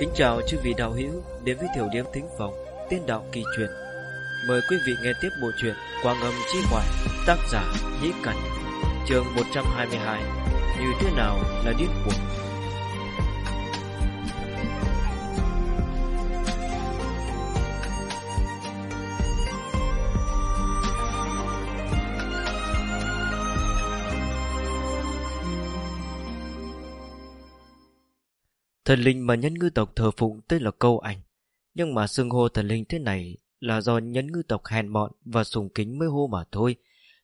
Kính chào chư vị đạo hữu đến với tiểu điểm thính phòng, tiên đạo kỳ truyện. Mời quý vị nghe tiếp bộ truyện Quang âm chi hoài, tác giả Nhĩ Cẩn chương 122 Như thế nào là điên cuồng Thần linh mà nhân ngư tộc thờ phụng tên là câu ảnh. Nhưng mà xưng hô thần linh thế này Là do nhân ngư tộc hèn mọn Và sùng kính mới hô mà thôi.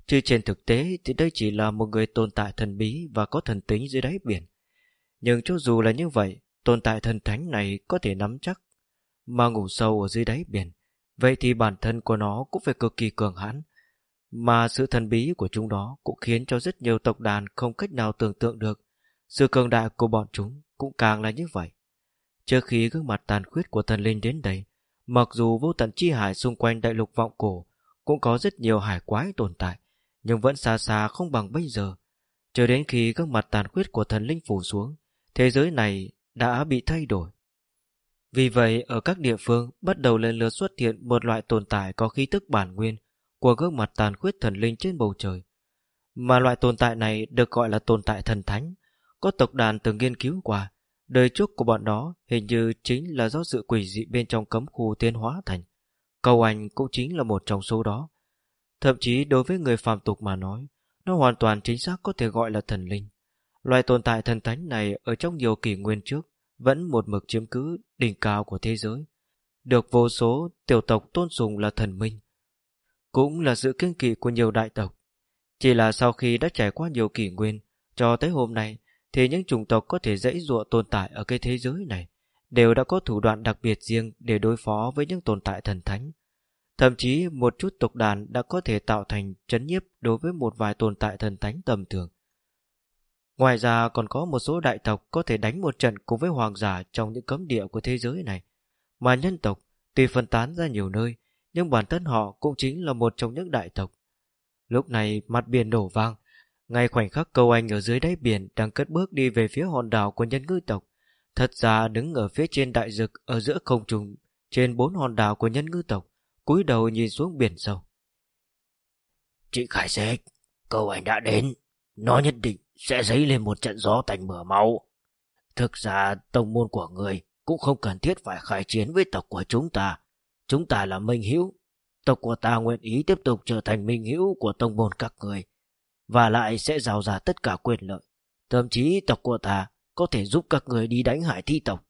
Chứ trên thực tế thì đây chỉ là một người tồn tại thần bí Và có thần tính dưới đáy biển. Nhưng cho dù là như vậy, Tồn tại thần thánh này có thể nắm chắc. Mà ngủ sâu ở dưới đáy biển, Vậy thì bản thân của nó cũng phải cực kỳ cường hãn. Mà sự thần bí của chúng đó Cũng khiến cho rất nhiều tộc đàn Không cách nào tưởng tượng được Sự cường đại của bọn chúng cũng càng là như vậy. Trước khi gương mặt tàn khuyết của thần linh đến đây, mặc dù vô tận chi hải xung quanh đại lục vọng cổ cũng có rất nhiều hải quái tồn tại, nhưng vẫn xa xa không bằng bây giờ. Cho đến khi gương mặt tàn khuyết của thần linh phủ xuống, thế giới này đã bị thay đổi. Vì vậy, ở các địa phương bắt đầu lần lượt xuất hiện một loại tồn tại có khí tức bản nguyên của gương mặt tàn khuyết thần linh trên bầu trời. Mà loại tồn tại này được gọi là tồn tại thần thánh, có tộc đàn từng nghiên cứu qua, đời trước của bọn đó hình như chính là do sự quỷ dị bên trong cấm khu tiến hóa thành. Cầu anh cũng chính là một trong số đó. Thậm chí đối với người phàm tục mà nói, nó hoàn toàn chính xác có thể gọi là thần linh. Loài tồn tại thần thánh này ở trong nhiều kỷ nguyên trước vẫn một mực chiếm cứ đỉnh cao của thế giới. Được vô số tiểu tộc tôn sùng là thần minh. Cũng là sự kiên kỵ của nhiều đại tộc. Chỉ là sau khi đã trải qua nhiều kỷ nguyên, cho tới hôm nay, thì những chủng tộc có thể dãy dụa tồn tại ở cái thế giới này đều đã có thủ đoạn đặc biệt riêng để đối phó với những tồn tại thần thánh. Thậm chí một chút tộc đàn đã có thể tạo thành chấn nhiếp đối với một vài tồn tại thần thánh tầm thường. Ngoài ra còn có một số đại tộc có thể đánh một trận cùng với hoàng giả trong những cấm địa của thế giới này. Mà nhân tộc tuy phân tán ra nhiều nơi, nhưng bản thân họ cũng chính là một trong những đại tộc. Lúc này mặt biển đổ vang, ngay khoảnh khắc câu anh ở dưới đáy biển đang cất bước đi về phía hòn đảo của nhân ngư tộc. Thật ra đứng ở phía trên đại dực ở giữa không trung, trên bốn hòn đảo của nhân ngư tộc, cúi đầu nhìn xuống biển sâu. Chị Khải Xích, câu anh đã đến. Nó nhất định sẽ dấy lên một trận gió thành mửa máu. Thực ra tông môn của người cũng không cần thiết phải khai chiến với tộc của chúng ta. Chúng ta là minh hữu. Tộc của ta nguyện ý tiếp tục trở thành minh hữu của tông môn các người và lại sẽ rào ra tất cả quyền lợi. Thậm chí tộc của ta có thể giúp các người đi đánh hải thi tộc.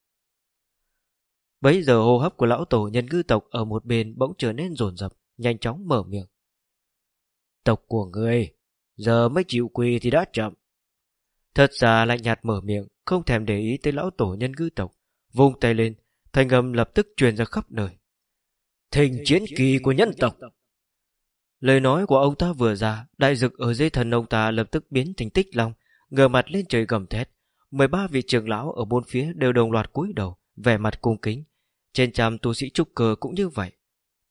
Bấy giờ hô hấp của lão tổ nhân ngư tộc ở một bên bỗng trở nên rồn rập, nhanh chóng mở miệng. Tộc của người, giờ mới chịu quỳ thì đã chậm. Thật ra lạnh nhạt mở miệng, không thèm để ý tới lão tổ nhân ngư tộc, vung tay lên, thanh âm lập tức truyền ra khắp nơi. Thình chiến kỳ của nhân tộc. Lời nói của ông ta vừa ra, đại dực ở dây thần ông ta lập tức biến thành tích long, ngờ mặt lên trời gầm thét. 13 vị trưởng lão ở bốn phía đều đồng loạt cúi đầu, vẻ mặt cung kính. Trên trăm tu sĩ trúc cơ cũng như vậy.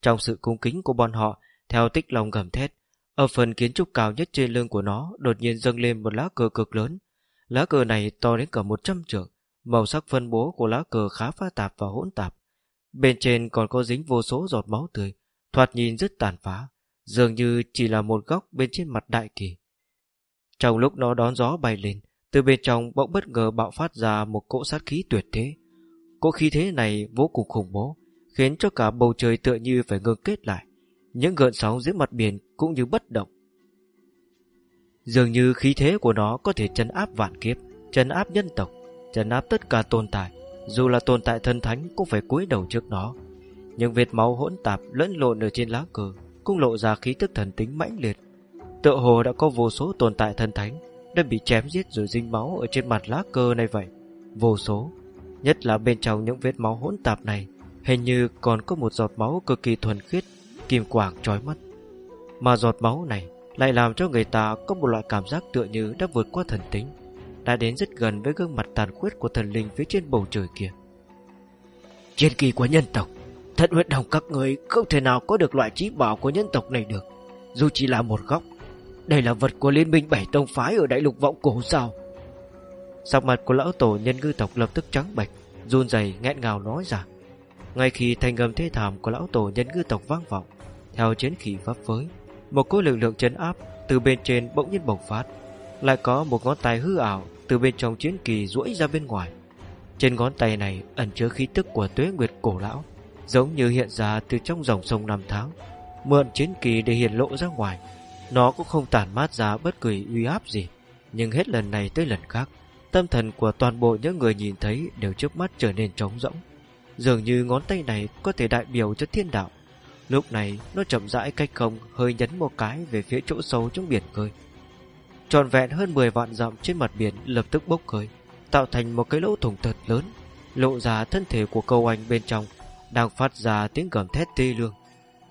Trong sự cung kính của bọn họ, theo tích long gầm thét, ở phần kiến trúc cao nhất trên lưng của nó đột nhiên dâng lên một lá cờ cực lớn. Lá cờ này to đến cả 100 trượng, màu sắc phân bố của lá cờ khá pha tạp và hỗn tạp. Bên trên còn có dính vô số giọt máu tươi, thoạt nhìn rất tàn phá dường như chỉ là một góc bên trên mặt đại kỳ. Trong lúc nó đón gió bay lên, từ bên trong bỗng bất ngờ bạo phát ra một cỗ sát khí tuyệt thế. Cỗ khí thế này vô cùng khủng bố, khiến cho cả bầu trời tựa như phải ngưng kết lại. Những gợn sóng dưới mặt biển cũng như bất động. Dường như khí thế của nó có thể chấn áp vạn kiếp, chấn áp nhân tộc, chấn áp tất cả tồn tại, dù là tồn tại thân thánh cũng phải cúi đầu trước nó. Nhưng vệt máu hỗn tạp lẫn lộn ở trên lá cờ cũng lộ ra khí tức thần tính mãnh liệt. Tựa hồ đã có vô số tồn tại thần thánh đã bị chém giết rồi dinh máu ở trên mặt lá cơ này vậy. Vô số, nhất là bên trong những vết máu hỗn tạp này, hình như còn có một giọt máu cực kỳ thuần khiết, kim quang trói mắt. Mà giọt máu này lại làm cho người ta có một loại cảm giác tựa như đã vượt qua thần tính, đã đến rất gần với gương mặt tàn khuyết của thần linh phía trên bầu trời kia. Chiến kỳ của nhân tộc Thật huyết đồng các người không thể nào có được loại trí bảo của nhân tộc này được Dù chỉ là một góc Đây là vật của liên minh bảy tông phái ở đại lục vọng cổ sao Sắc mặt của lão tổ nhân ngư tộc lập tức trắng bạch run rẩy nghẹn ngào nói ra. Ngay khi thanh âm thê thảm của lão tổ nhân ngư tộc vang vọng, theo chiến khí pháp phới, một cỗ lực lượng chấn áp từ bên trên bỗng nhiên bộc phát, lại có một ngón tay hư ảo từ bên trong chiến kỳ duỗi ra bên ngoài. Trên ngón tay này ẩn chứa khí tức của tuế nguyệt cổ lão, giống như hiện ra từ trong dòng sông năm tháng, mượn chiến kỳ để hiện lộ ra ngoài. Nó cũng không tản mát ra bất kỳ uy áp gì, nhưng hết lần này tới lần khác, tâm thần của toàn bộ những người nhìn thấy đều trước mắt trở nên trống rỗng. Dường như ngón tay này có thể đại biểu cho thiên đạo. Lúc này nó chậm rãi cách không hơi nhấn một cái về phía chỗ sâu trong biển khơi. Tròn vẹn hơn 10 vạn dặm trên mặt biển lập tức bốc khơi, tạo thành một cái lỗ thủng thật lớn, lộ ra thân thể của câu anh bên trong đang phát ra tiếng gầm thét tê lương.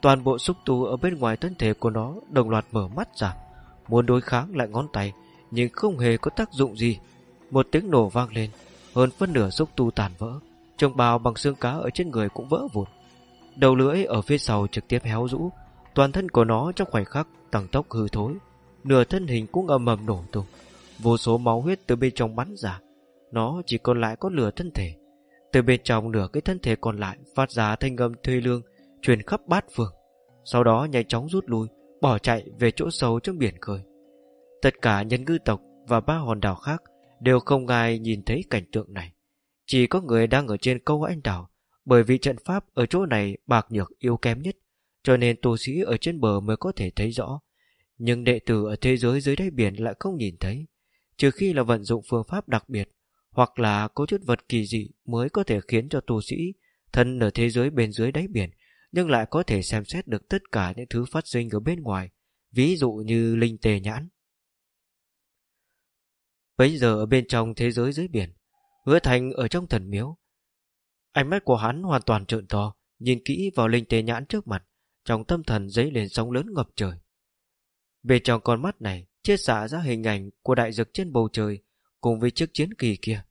Toàn bộ xúc tu ở bên ngoài thân thể của nó đồng loạt mở mắt ra, muốn đối kháng lại ngón tay, nhưng không hề có tác dụng gì. Một tiếng nổ vang lên, hơn phân nửa xúc tu tàn vỡ, trông bào bằng xương cá ở trên người cũng vỡ vụn. Đầu lưỡi ở phía sau trực tiếp héo rũ, toàn thân của nó trong khoảnh khắc tăng tốc hư thối, nửa thân hình cũng ầm ầm nổ tung, vô số máu huyết từ bên trong bắn ra, nó chỉ còn lại có lửa thân thể. Từ bên trong nửa cái thân thể còn lại phát ra thanh âm thuê lương, truyền khắp bát phương. Sau đó nhanh chóng rút lui, bỏ chạy về chỗ sâu trong biển khơi. Tất cả nhân ngư tộc và ba hòn đảo khác đều không ai nhìn thấy cảnh tượng này. Chỉ có người đang ở trên câu anh đảo, bởi vì trận pháp ở chỗ này bạc nhược yếu kém nhất, cho nên tu sĩ ở trên bờ mới có thể thấy rõ. Nhưng đệ tử ở thế giới dưới đáy biển lại không nhìn thấy, trừ khi là vận dụng phương pháp đặc biệt, hoặc là có chút vật kỳ dị mới có thể khiến cho tu sĩ thân ở thế giới bên dưới đáy biển, nhưng lại có thể xem xét được tất cả những thứ phát sinh ở bên ngoài, ví dụ như linh tề nhãn. Bây giờ ở bên trong thế giới dưới biển, hứa thành ở trong thần miếu. Ánh mắt của hắn hoàn toàn trợn to, nhìn kỹ vào linh tề nhãn trước mặt, trong tâm thần dấy lên sóng lớn ngập trời. Bên trong con mắt này, chia xả ra hình ảnh của đại dực trên bầu trời, cùng với chiếc chiến kỳ kia,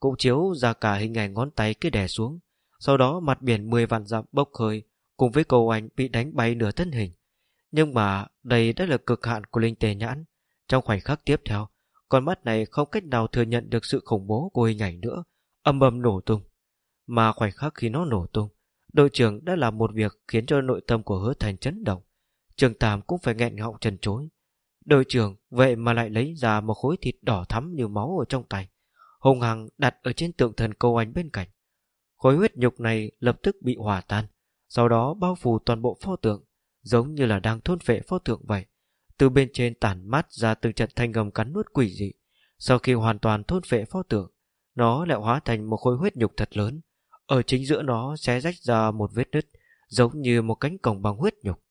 cũng chiếu ra cả hình ảnh ngón tay cứ đè xuống. Sau đó mặt biển 10 vạn dặm bốc hơi, cùng với cầu anh bị đánh bay nửa thân hình. Nhưng mà đây đã là cực hạn của linh tề nhãn. Trong khoảnh khắc tiếp theo, con mắt này không cách nào thừa nhận được sự khủng bố của hình ảnh nữa, âm ầm nổ tung. Mà khoảnh khắc khi nó nổ tung, đội trưởng đã làm một việc khiến cho nội tâm của hứa thành chấn động. Trường Tàm cũng phải nghẹn họng trần chối. Đội trưởng vậy mà lại lấy ra một khối thịt đỏ thắm như máu ở trong tay. Hùng Hằng đặt ở trên tượng thần câu anh bên cạnh. Khối huyết nhục này lập tức bị hòa tan, sau đó bao phủ toàn bộ pho tượng, giống như là đang thôn phệ pho tượng vậy. Từ bên trên tản mát ra từng trận thanh gầm cắn nuốt quỷ dị. Sau khi hoàn toàn thôn phệ pho tượng, nó lại hóa thành một khối huyết nhục thật lớn. Ở chính giữa nó xé rách ra một vết nứt, giống như một cánh cổng bằng huyết nhục.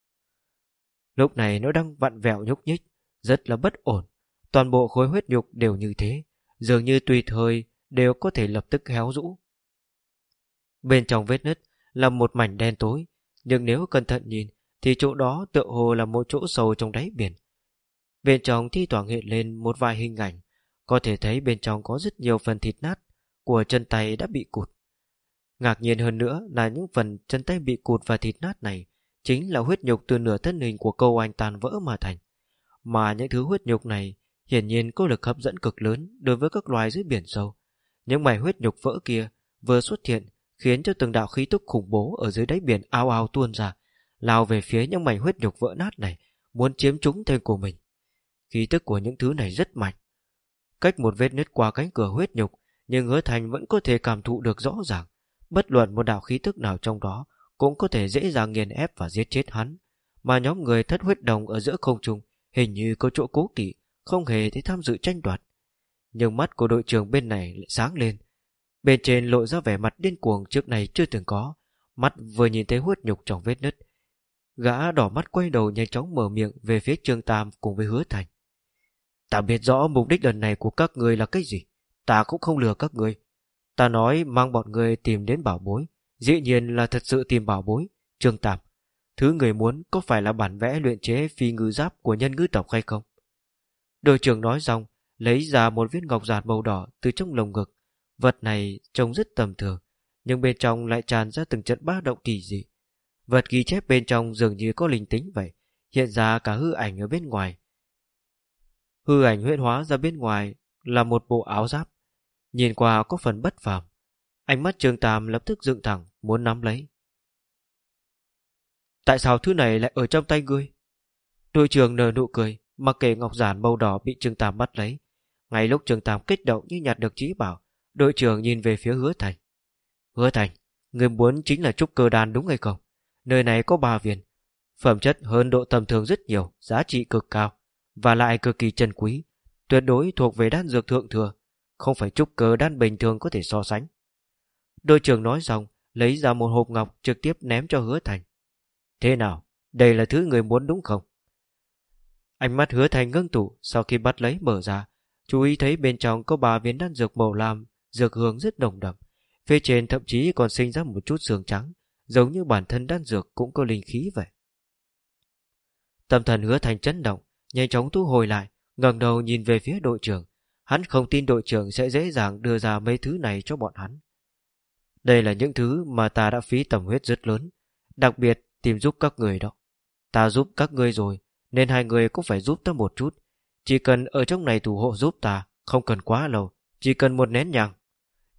Lúc này nó đang vặn vẹo nhúc nhích, rất là bất ổn. Toàn bộ khối huyết nhục đều như thế, dường như tùy thời đều có thể lập tức héo rũ. Bên trong vết nứt là một mảnh đen tối, nhưng nếu cẩn thận nhìn thì chỗ đó tựa hồ là một chỗ sâu trong đáy biển. Bên trong thi thoảng hiện lên một vài hình ảnh, có thể thấy bên trong có rất nhiều phần thịt nát của chân tay đã bị cụt. Ngạc nhiên hơn nữa là những phần chân tay bị cụt và thịt nát này chính là huyết nhục từ nửa thân hình của câu anh tàn vỡ mà thành. Mà những thứ huyết nhục này hiển nhiên có lực hấp dẫn cực lớn đối với các loài dưới biển sâu. Những mảnh huyết nhục vỡ kia vừa xuất hiện khiến cho từng đạo khí tức khủng bố ở dưới đáy biển ao ao tuôn ra, lao về phía những mảnh huyết nhục vỡ nát này, muốn chiếm chúng thêm của mình. Khí tức của những thứ này rất mạnh. Cách một vết nứt qua cánh cửa huyết nhục, nhưng hứa thành vẫn có thể cảm thụ được rõ ràng. Bất luận một đạo khí tức nào trong đó cũng có thể dễ dàng nghiền ép và giết chết hắn. Mà nhóm người thất huyết đồng ở giữa không trung hình như có chỗ cố kỵ, không hề thấy tham dự tranh đoạt. Nhưng mắt của đội trưởng bên này lại sáng lên. Bên trên lộ ra vẻ mặt điên cuồng trước này chưa từng có. Mắt vừa nhìn thấy huyết nhục trong vết nứt. Gã đỏ mắt quay đầu nhanh chóng mở miệng về phía Trương Tam cùng với hứa thành. Ta biết rõ mục đích lần này của các người là cái gì. Ta cũng không lừa các người. Ta nói mang bọn người tìm đến bảo bối. Dĩ nhiên là thật sự tìm bảo bối. Trương Tam, Thứ người muốn có phải là bản vẽ luyện chế phi ngư giáp của nhân ngư tộc hay không? Đội trưởng nói xong, lấy ra một viên ngọc giạt màu đỏ từ trong lồng ngực. Vật này trông rất tầm thường, nhưng bên trong lại tràn ra từng trận ba động kỳ dị. Vật ghi chép bên trong dường như có linh tính vậy, hiện ra cả hư ảnh ở bên ngoài. Hư ảnh huyễn hóa ra bên ngoài là một bộ áo giáp, nhìn qua có phần bất phàm. Ánh mắt Trương Tam lập tức dựng thẳng, muốn nắm lấy. Tại sao thứ này lại ở trong tay ngươi? Đội trưởng nở nụ cười, mặc kệ ngọc giản màu đỏ bị Trương Tam bắt lấy. Ngay lúc Trương Tam kích động như nhặt được trí bảo, đội trưởng nhìn về phía hứa thành. Hứa thành, người muốn chính là trúc cơ đan đúng hay không? Nơi này có ba viên. Phẩm chất hơn độ tầm thường rất nhiều, giá trị cực cao, và lại cực kỳ chân quý, tuyệt đối thuộc về đan dược thượng thừa, không phải trúc cơ đan bình thường có thể so sánh. Đội trưởng nói xong, lấy ra một hộp ngọc trực tiếp ném cho hứa thành. Thế nào, đây là thứ người muốn đúng không? Ánh mắt hứa thành ngưng tụ sau khi bắt lấy mở ra, chú ý thấy bên trong có ba viên đan dược màu lam, dược hương rất đồng đậm. Phía trên thậm chí còn sinh ra một chút sương trắng, giống như bản thân đan dược cũng có linh khí vậy. Tâm thần hứa thành chấn động, nhanh chóng thu hồi lại, ngẩng đầu nhìn về phía đội trưởng. Hắn không tin đội trưởng sẽ dễ dàng đưa ra mấy thứ này cho bọn hắn. Đây là những thứ mà ta đã phí tầm huyết rất lớn, đặc biệt tìm giúp các người đó. Ta giúp các ngươi rồi, nên hai người cũng phải giúp ta một chút. Chỉ cần ở trong này thủ hộ giúp ta, không cần quá lâu, chỉ cần một nén nhàng.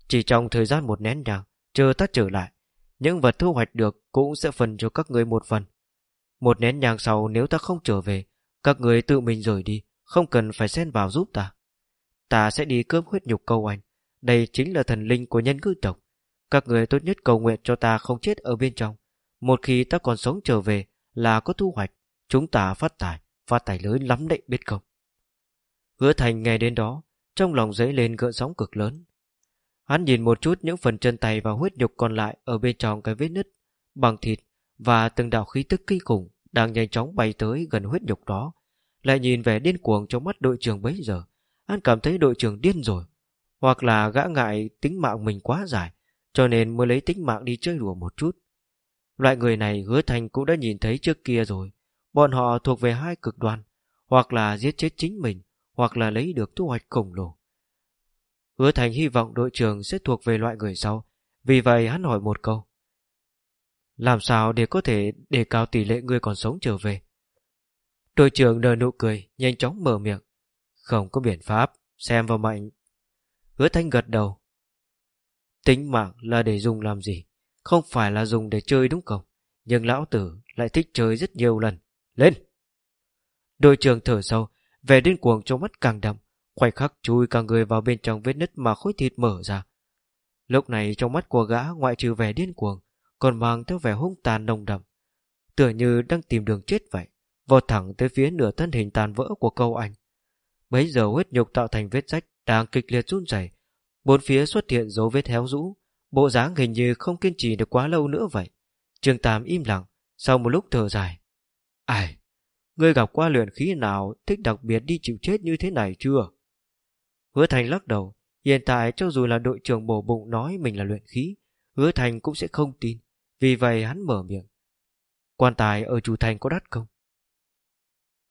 Chỉ trong thời gian một nén nhàng, chờ ta trở lại, những vật thu hoạch được cũng sẽ phần cho các người một phần. Một nén nhàng sau nếu ta không trở về, các người tự mình rời đi, không cần phải xen vào giúp ta. Ta sẽ đi cướp huyết nhục câu anh. Đây chính là thần linh của nhân cư tộc. Các người tốt nhất cầu nguyện cho ta không chết ở bên trong. Một khi ta còn sống trở về là có thu hoạch, chúng ta phát tài, phát tài lớn lắm đấy biết không. Hứa thành nghe đến đó, trong lòng dấy lên gợn sóng cực lớn. Hắn nhìn một chút những phần chân tay và huyết nhục còn lại ở bên trong cái vết nứt, bằng thịt và từng đạo khí tức kinh khủng đang nhanh chóng bay tới gần huyết nhục đó. Lại nhìn vẻ điên cuồng trong mắt đội trưởng bấy giờ, hắn cảm thấy đội trưởng điên rồi. Hoặc là gã ngại tính mạng mình quá dài, cho nên mới lấy tính mạng đi chơi đùa một chút. Loại người này hứa thành cũng đã nhìn thấy trước kia rồi. Bọn họ thuộc về hai cực đoan, hoặc là giết chết chính mình, hoặc là lấy được thu hoạch khổng lồ. Hứa Thành hy vọng đội trưởng sẽ thuộc về loại người sau, vì vậy hắn hỏi một câu. Làm sao để có thể đề cao tỷ lệ người còn sống trở về? Đội trưởng nở nụ cười, nhanh chóng mở miệng. Không có biện pháp, xem vào mạnh. Hứa Thanh gật đầu. Tính mạng là để dùng làm gì? Không phải là dùng để chơi đúng không? Nhưng lão tử lại thích chơi rất nhiều lần. Lên! Đội trưởng thở sâu, vẻ điên cuồng trong mắt càng đậm, khoảnh khắc chui cả người vào bên trong vết nứt mà khối thịt mở ra. Lúc này trong mắt của gã ngoại trừ vẻ điên cuồng, còn mang theo vẻ hung tàn nồng đậm. Tựa như đang tìm đường chết vậy, vọt thẳng tới phía nửa thân hình tàn vỡ của câu anh. Bấy giờ huyết nhục tạo thành vết rách đang kịch liệt run rẩy, bốn phía xuất hiện dấu vết héo rũ, bộ dáng hình như không kiên trì được quá lâu nữa vậy. Trương Tam im lặng, sau một lúc thở dài. Ai, ngươi gặp qua luyện khí nào thích đặc biệt đi chịu chết như thế này chưa? Hứa Thành lắc đầu, hiện tại cho dù là đội trưởng bổ bụng nói mình là luyện khí, Hứa Thành cũng sẽ không tin, vì vậy hắn mở miệng. Quan tài ở chủ thành có đắt không?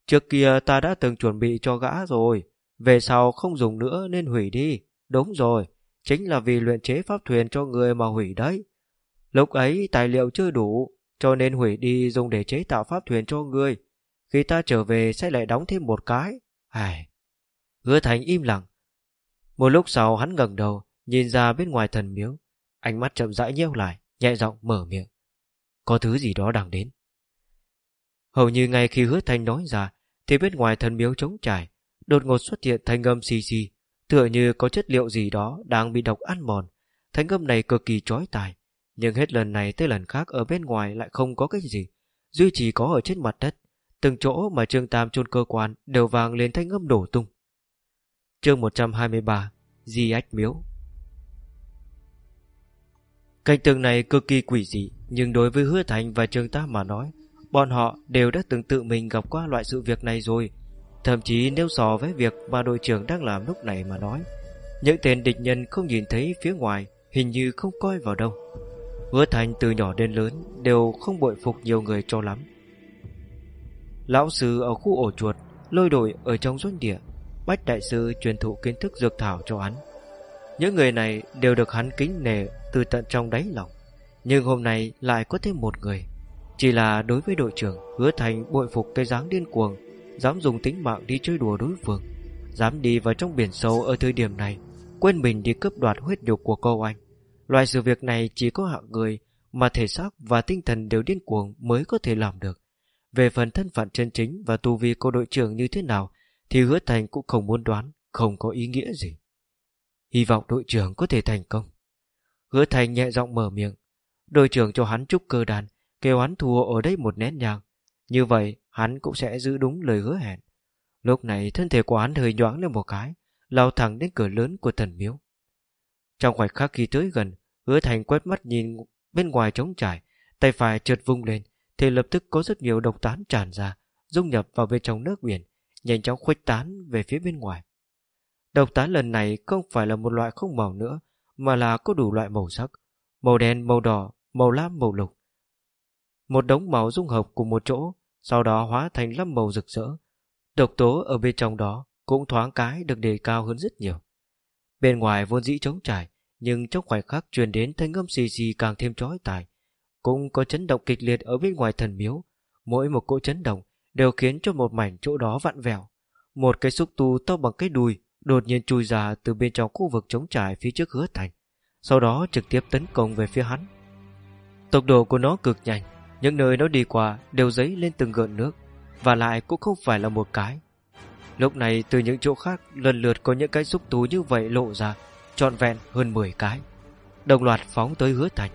Trước kia ta đã từng chuẩn bị cho gã rồi, về sau không dùng nữa nên hủy đi. Đúng rồi, chính là vì luyện chế pháp thuyền cho người mà hủy đấy. Lúc ấy tài liệu chưa đủ, cho nên hủy đi dùng để chế tạo pháp thuyền cho người. Khi ta trở về sẽ lại đóng thêm một cái. Ai... Hứa Thành im lặng, một lúc sau hắn ngẩng đầu, nhìn ra bên ngoài thần miếu. Ánh mắt chậm rãi nheo lại, nhẹ giọng mở miệng. Có thứ gì đó đang đến. Hầu như ngay khi hứa thành nói ra, thì bên ngoài thần miếu trống trải, đột ngột xuất hiện thanh âm xì xì, tựa như có chất liệu gì đó đang bị độc ăn mòn. Thanh âm này cực kỳ chói tai, nhưng hết lần này tới lần khác ở bên ngoài lại không có cái gì, duy chỉ có ở trên mặt đất. Từng chỗ mà Trương Tam chôn cơ quan đều vang lên thanh âm đổ tung. Chương 123 Di ách miếu Cảnh tượng này cực kỳ quỷ dị Nhưng đối với Hứa Thành và Trương tam mà nói Bọn họ đều đã từng tự mình gặp qua loại sự việc này rồi Thậm chí nếu so với việc mà đội trưởng đang làm lúc này mà nói Những tên địch nhân không nhìn thấy phía ngoài Hình như không coi vào đâu Hứa Thành từ nhỏ đến lớn Đều không bội phục nhiều người cho lắm Lão sư ở khu ổ chuột Lôi đội ở trong doanh địa Bách Đại Sư truyền thụ kiến thức dược thảo cho hắn. Những người này đều được hắn kính nể từ tận trong đáy lòng. Nhưng hôm nay lại có thêm một người. Chỉ là đối với đội trưởng, hứa thành bội phục cái dáng điên cuồng, dám dùng tính mạng đi chơi đùa đối phương, dám đi vào trong biển sâu ở thời điểm này, quên mình đi cướp đoạt huyết nhục của cô anh. Loại sự việc này chỉ có hạng người mà thể xác và tinh thần đều điên cuồng mới có thể làm được. Về phần thân phận chân chính và tu vi của đội trưởng như thế nào thì hứa thành cũng không muốn đoán, không có ý nghĩa gì. Hy vọng đội trưởng có thể thành công. Hứa thành nhẹ giọng mở miệng. Đội trưởng cho hắn trúc cơ đàn, kêu hắn thua ở đây một nén nhàng. Như vậy, hắn cũng sẽ giữ đúng lời hứa hẹn. Lúc này thân thể của hắn hơi nhoáng lên một cái, lao thẳng đến cửa lớn của thần miếu. Trong khoảnh khắc khi tới gần, hứa thành quét mắt nhìn bên ngoài trống trải, tay phải trượt vung lên, thì lập tức có rất nhiều độc tán tràn ra, dung nhập vào bên trong nước biển, nhanh chóng khuếch tán về phía bên ngoài. Độc tán lần này không phải là một loại không màu nữa, mà là có đủ loại màu sắc, màu đen, màu đỏ, màu lam, màu lục. Một đống màu dung hợp cùng một chỗ, sau đó hóa thành năm màu rực rỡ. Độc tố ở bên trong đó cũng thoáng cái được đề cao hơn rất nhiều. Bên ngoài vốn dĩ trống trải, nhưng trong khoảnh khắc truyền đến thanh âm xì xì càng thêm chói tai. Cũng có chấn động kịch liệt ở bên ngoài thần miếu, mỗi một cỗ chấn động đều khiến cho một mảnh chỗ đó vặn vẹo. Một cái xúc tu to bằng cái đùi đột nhiên chui ra từ bên trong khu vực trống trải phía trước hứa thành, sau đó trực tiếp tấn công về phía hắn. Tốc độ của nó cực nhanh, những nơi nó đi qua đều dấy lên từng gợn nước, và lại cũng không phải là một cái. Lúc này từ những chỗ khác lần lượt có những cái xúc tú như vậy lộ ra, trọn vẹn hơn 10 cái. Đồng loạt phóng tới hứa thành.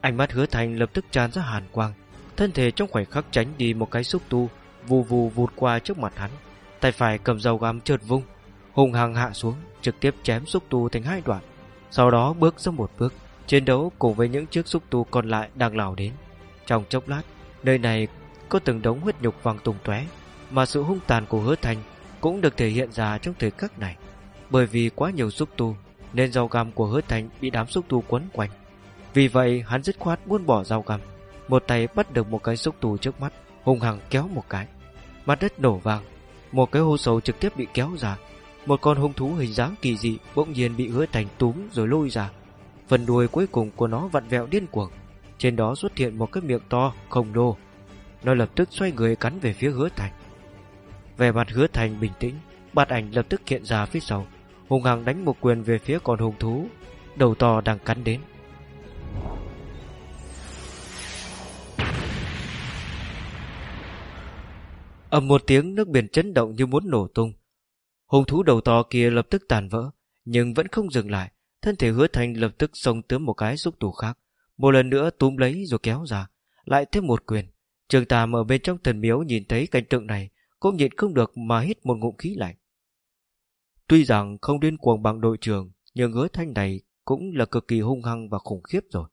Ánh mắt hứa thành lập tức tràn ra hàn quang, thân thể trong khoảnh khắc tránh đi một cái xúc tu, vù vù vụt qua trước mặt hắn. Tay phải cầm dầu găm trượt vung, hùng hằng hạ xuống, trực tiếp chém xúc tu thành hai đoạn. Sau đó bước ra một bước, chiến đấu cùng với những chiếc xúc tu còn lại đang lào đến. Trong chốc lát, nơi này có từng đống huyết nhục vàng tung tóe, mà sự hung tàn của hứa thành cũng được thể hiện ra trong thời khắc này. Bởi vì quá nhiều xúc tu, nên dao găm của hứa thành bị đám xúc tu quấn quanh. Vì vậy, hắn dứt khoát muốn bỏ dao găm, một tay bắt được một cái xúc tu trước mắt, hung hăng kéo một cái. Mặt đất nổ vàng, một cái hô sâu trực tiếp bị kéo ra, một con hung thú hình dáng kỳ dị bỗng nhiên bị hứa thành túm rồi lôi ra. Phần đuôi cuối cùng của nó vặn vẹo điên cuồng. Trên đó xuất hiện một cái miệng to, khổng lồ. Nó lập tức xoay người cắn về phía hứa thành. Về mặt hứa thành bình tĩnh, bạt ảnh lập tức hiện ra phía sau. Hùng hằng đánh một quyền về phía con hung thú, đầu to đang cắn đến. ầm một tiếng nước biển chấn động như muốn nổ tung Hùng thú đầu to kia lập tức tàn vỡ, nhưng vẫn không dừng lại. Thân thể hứa thành lập tức xông tới một cái xúc tù khác. Một lần nữa túm lấy rồi kéo ra. Lại thêm một quyền. Trường Tàm ở bên trong thần miếu nhìn thấy cảnh tượng này, cũng nhịn không được mà hít một ngụm khí lạnh. Tuy rằng không điên cuồng bằng đội trưởng, nhưng hứa thanh này cũng là cực kỳ hung hăng và khủng khiếp rồi.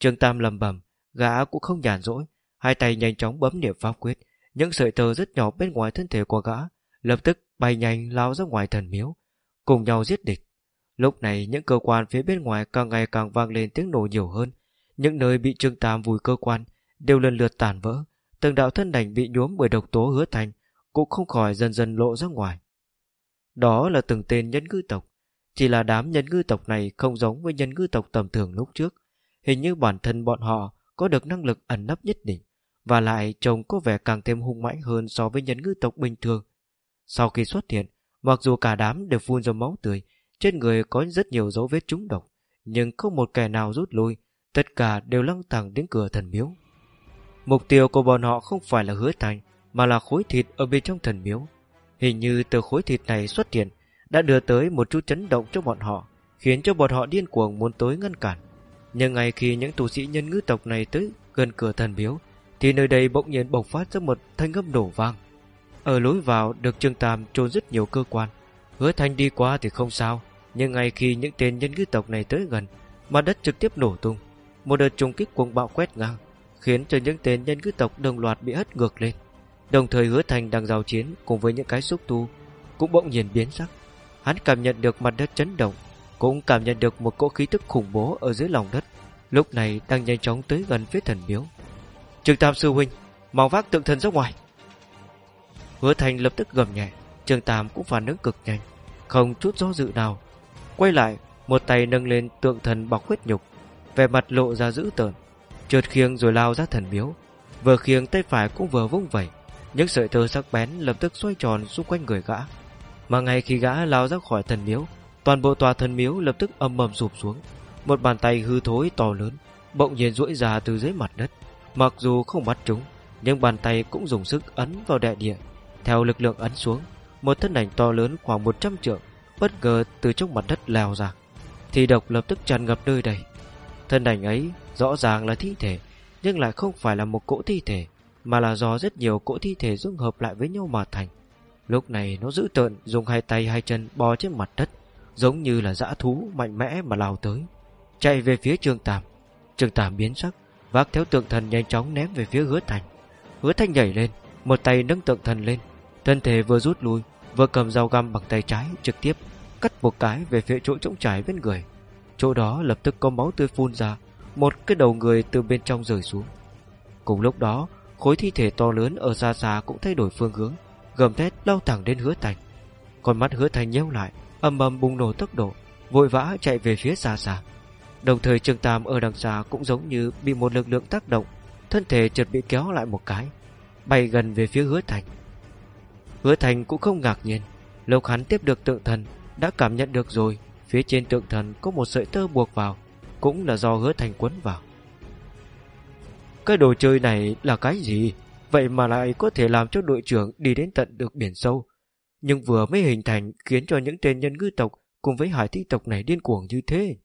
Trường Tam lầm bầm, gã cũng không nhàn rỗi, hai tay nhanh chóng bấm niệm pháp quyết, những sợi tơ rất nhỏ bên ngoài thân thể của gã lập tức bay nhanh lao ra ngoài thần miếu, cùng nhau giết địch. Lúc này những cơ quan phía bên ngoài càng ngày càng vang lên tiếng nổ nhiều hơn. Những nơi bị Trương Tam vùi cơ quan đều lần lượt tàn vỡ. Từng đạo thân đành bị nhuốm bởi độc tố hứa thành cũng không khỏi dần dần lộ ra ngoài. Đó là từng tên nhân ngư tộc. Chỉ là đám nhân ngư tộc này không giống với nhân ngư tộc tầm thường lúc trước. Hình như bản thân bọn họ có được năng lực ẩn nấp nhất định và lại trông có vẻ càng thêm hung mãnh hơn so với nhân ngư tộc bình thường sau khi xuất hiện, mặc dù cả đám đều phun ra máu tươi, trên người có rất nhiều dấu vết trúng độc, nhưng không một kẻ nào rút lui, tất cả đều lăng thẳng đến cửa thần miếu. Mục tiêu của bọn họ không phải là hứa thành, mà là khối thịt ở bên trong thần miếu. Hình như từ khối thịt này xuất hiện đã đưa tới một chút chấn động cho bọn họ, khiến cho bọn họ điên cuồng muốn tới ngăn cản. Nhưng ngay khi những tu sĩ nhân ngữ tộc này tới gần cửa thần miếu, thì nơi đây bỗng nhiên bộc phát ra một thanh âm đổ vang. Ở lối vào được Trương Tam trôn rất nhiều cơ quan Hứa thanh đi qua thì không sao nhưng ngay khi những tên nhân ngư tộc này tới gần, Mặt đất trực tiếp nổ tung. Một đợt trùng kích cuồng bạo quét ngang, Khiến cho những tên nhân ngư tộc đồng loạt bị hất ngược lên. Đồng thời hứa thành đang giao chiến Cùng với những cái xúc tu, Cũng bỗng nhiên biến sắc. Hắn cảm nhận được mặt đất chấn động, Cũng cảm nhận được một cỗ khí tức khủng bố ở dưới lòng đất, Lúc này đang nhanh chóng tới gần phía thần miếu. Trường Tam Sư Huynh, Mau vác tượng thần ra ngoài. Hứa Thành lập tức gầm nhẹ, Trường Tam cũng phản ứng cực nhanh, Không chút do dự nào Quay lại, Một tay nâng lên tượng thần bọc huyết nhục Về mặt lộ ra dữ tợn. Trượt khiêng rồi lao ra thần miếu, Vừa khiêng tay phải cũng vừa vung vẩy, Những sợi tơ sắc bén lập tức xoay tròn xung quanh người gã. Mà ngay khi gã lao ra khỏi thần miếu, Toàn bộ tòa thần miếu lập tức âm mầm sụp xuống. Một bàn tay hư thối to lớn, Bỗng nhiên duỗi ra từ dưới mặt đất. Mặc dù không bắt chúng, Nhưng bàn tay cũng dùng sức ấn vào đại địa. Theo lực lượng ấn xuống, Một thân ảnh to lớn khoảng 100 trượng Bất ngờ từ trong mặt đất lao ra. Thì độc lập tức tràn ngập nơi đây. Thân ảnh ấy rõ ràng là thi thể, Nhưng lại không phải là một cỗ thi thể, Mà là do rất nhiều cỗ thi thể dung hợp lại với nhau mà thành. Lúc này nó giữ tợn, Dùng hai tay hai chân bò trên mặt đất, Giống như là dã thú mạnh mẽ mà lao tới. Chạy về phía Trương tàm. Trương tàm biến sắc, Vác theo tượng thần nhanh chóng ném về phía hứa thành. Hứa thanh nhảy lên, Một tay nâng tượng thần lên, Thân thể vừa rút lui Vừa cầm dao găm bằng tay trái, trực tiếp Cắt một cái về phía chỗ trống trải bên người. Chỗ đó lập tức có máu tươi phun ra, Một cái đầu người từ bên trong rời xuống. Cùng lúc đó, Khối thi thể to lớn ở xa xa cũng thay đổi phương hướng, Gầm thét lao thẳng đến hứa thành. Con mắt hứa thành nheo lại, Âm ầm bùng nổ tốc độ, Vội vã chạy về phía xa xa. Đồng thời Trương Tam ở đằng xa cũng giống như Bị một lực lượng tác động, Thân thể chợt bị kéo lại một cái, Bay gần về phía hứa thành. Hứa thành cũng không ngạc nhiên. Lúc hắn tiếp được tượng thần, Đã cảm nhận được rồi. Phía trên tượng thần có một sợi tơ buộc vào, Cũng là do hứa thành quấn vào. Cái đồ chơi này là cái gì? Vậy mà lại có thể làm cho đội trưởng Đi đến tận được biển sâu. Nhưng vừa mới hình thành Khiến cho những tên nhân ngư tộc Cùng với hải thi tộc này điên cuồng như thế.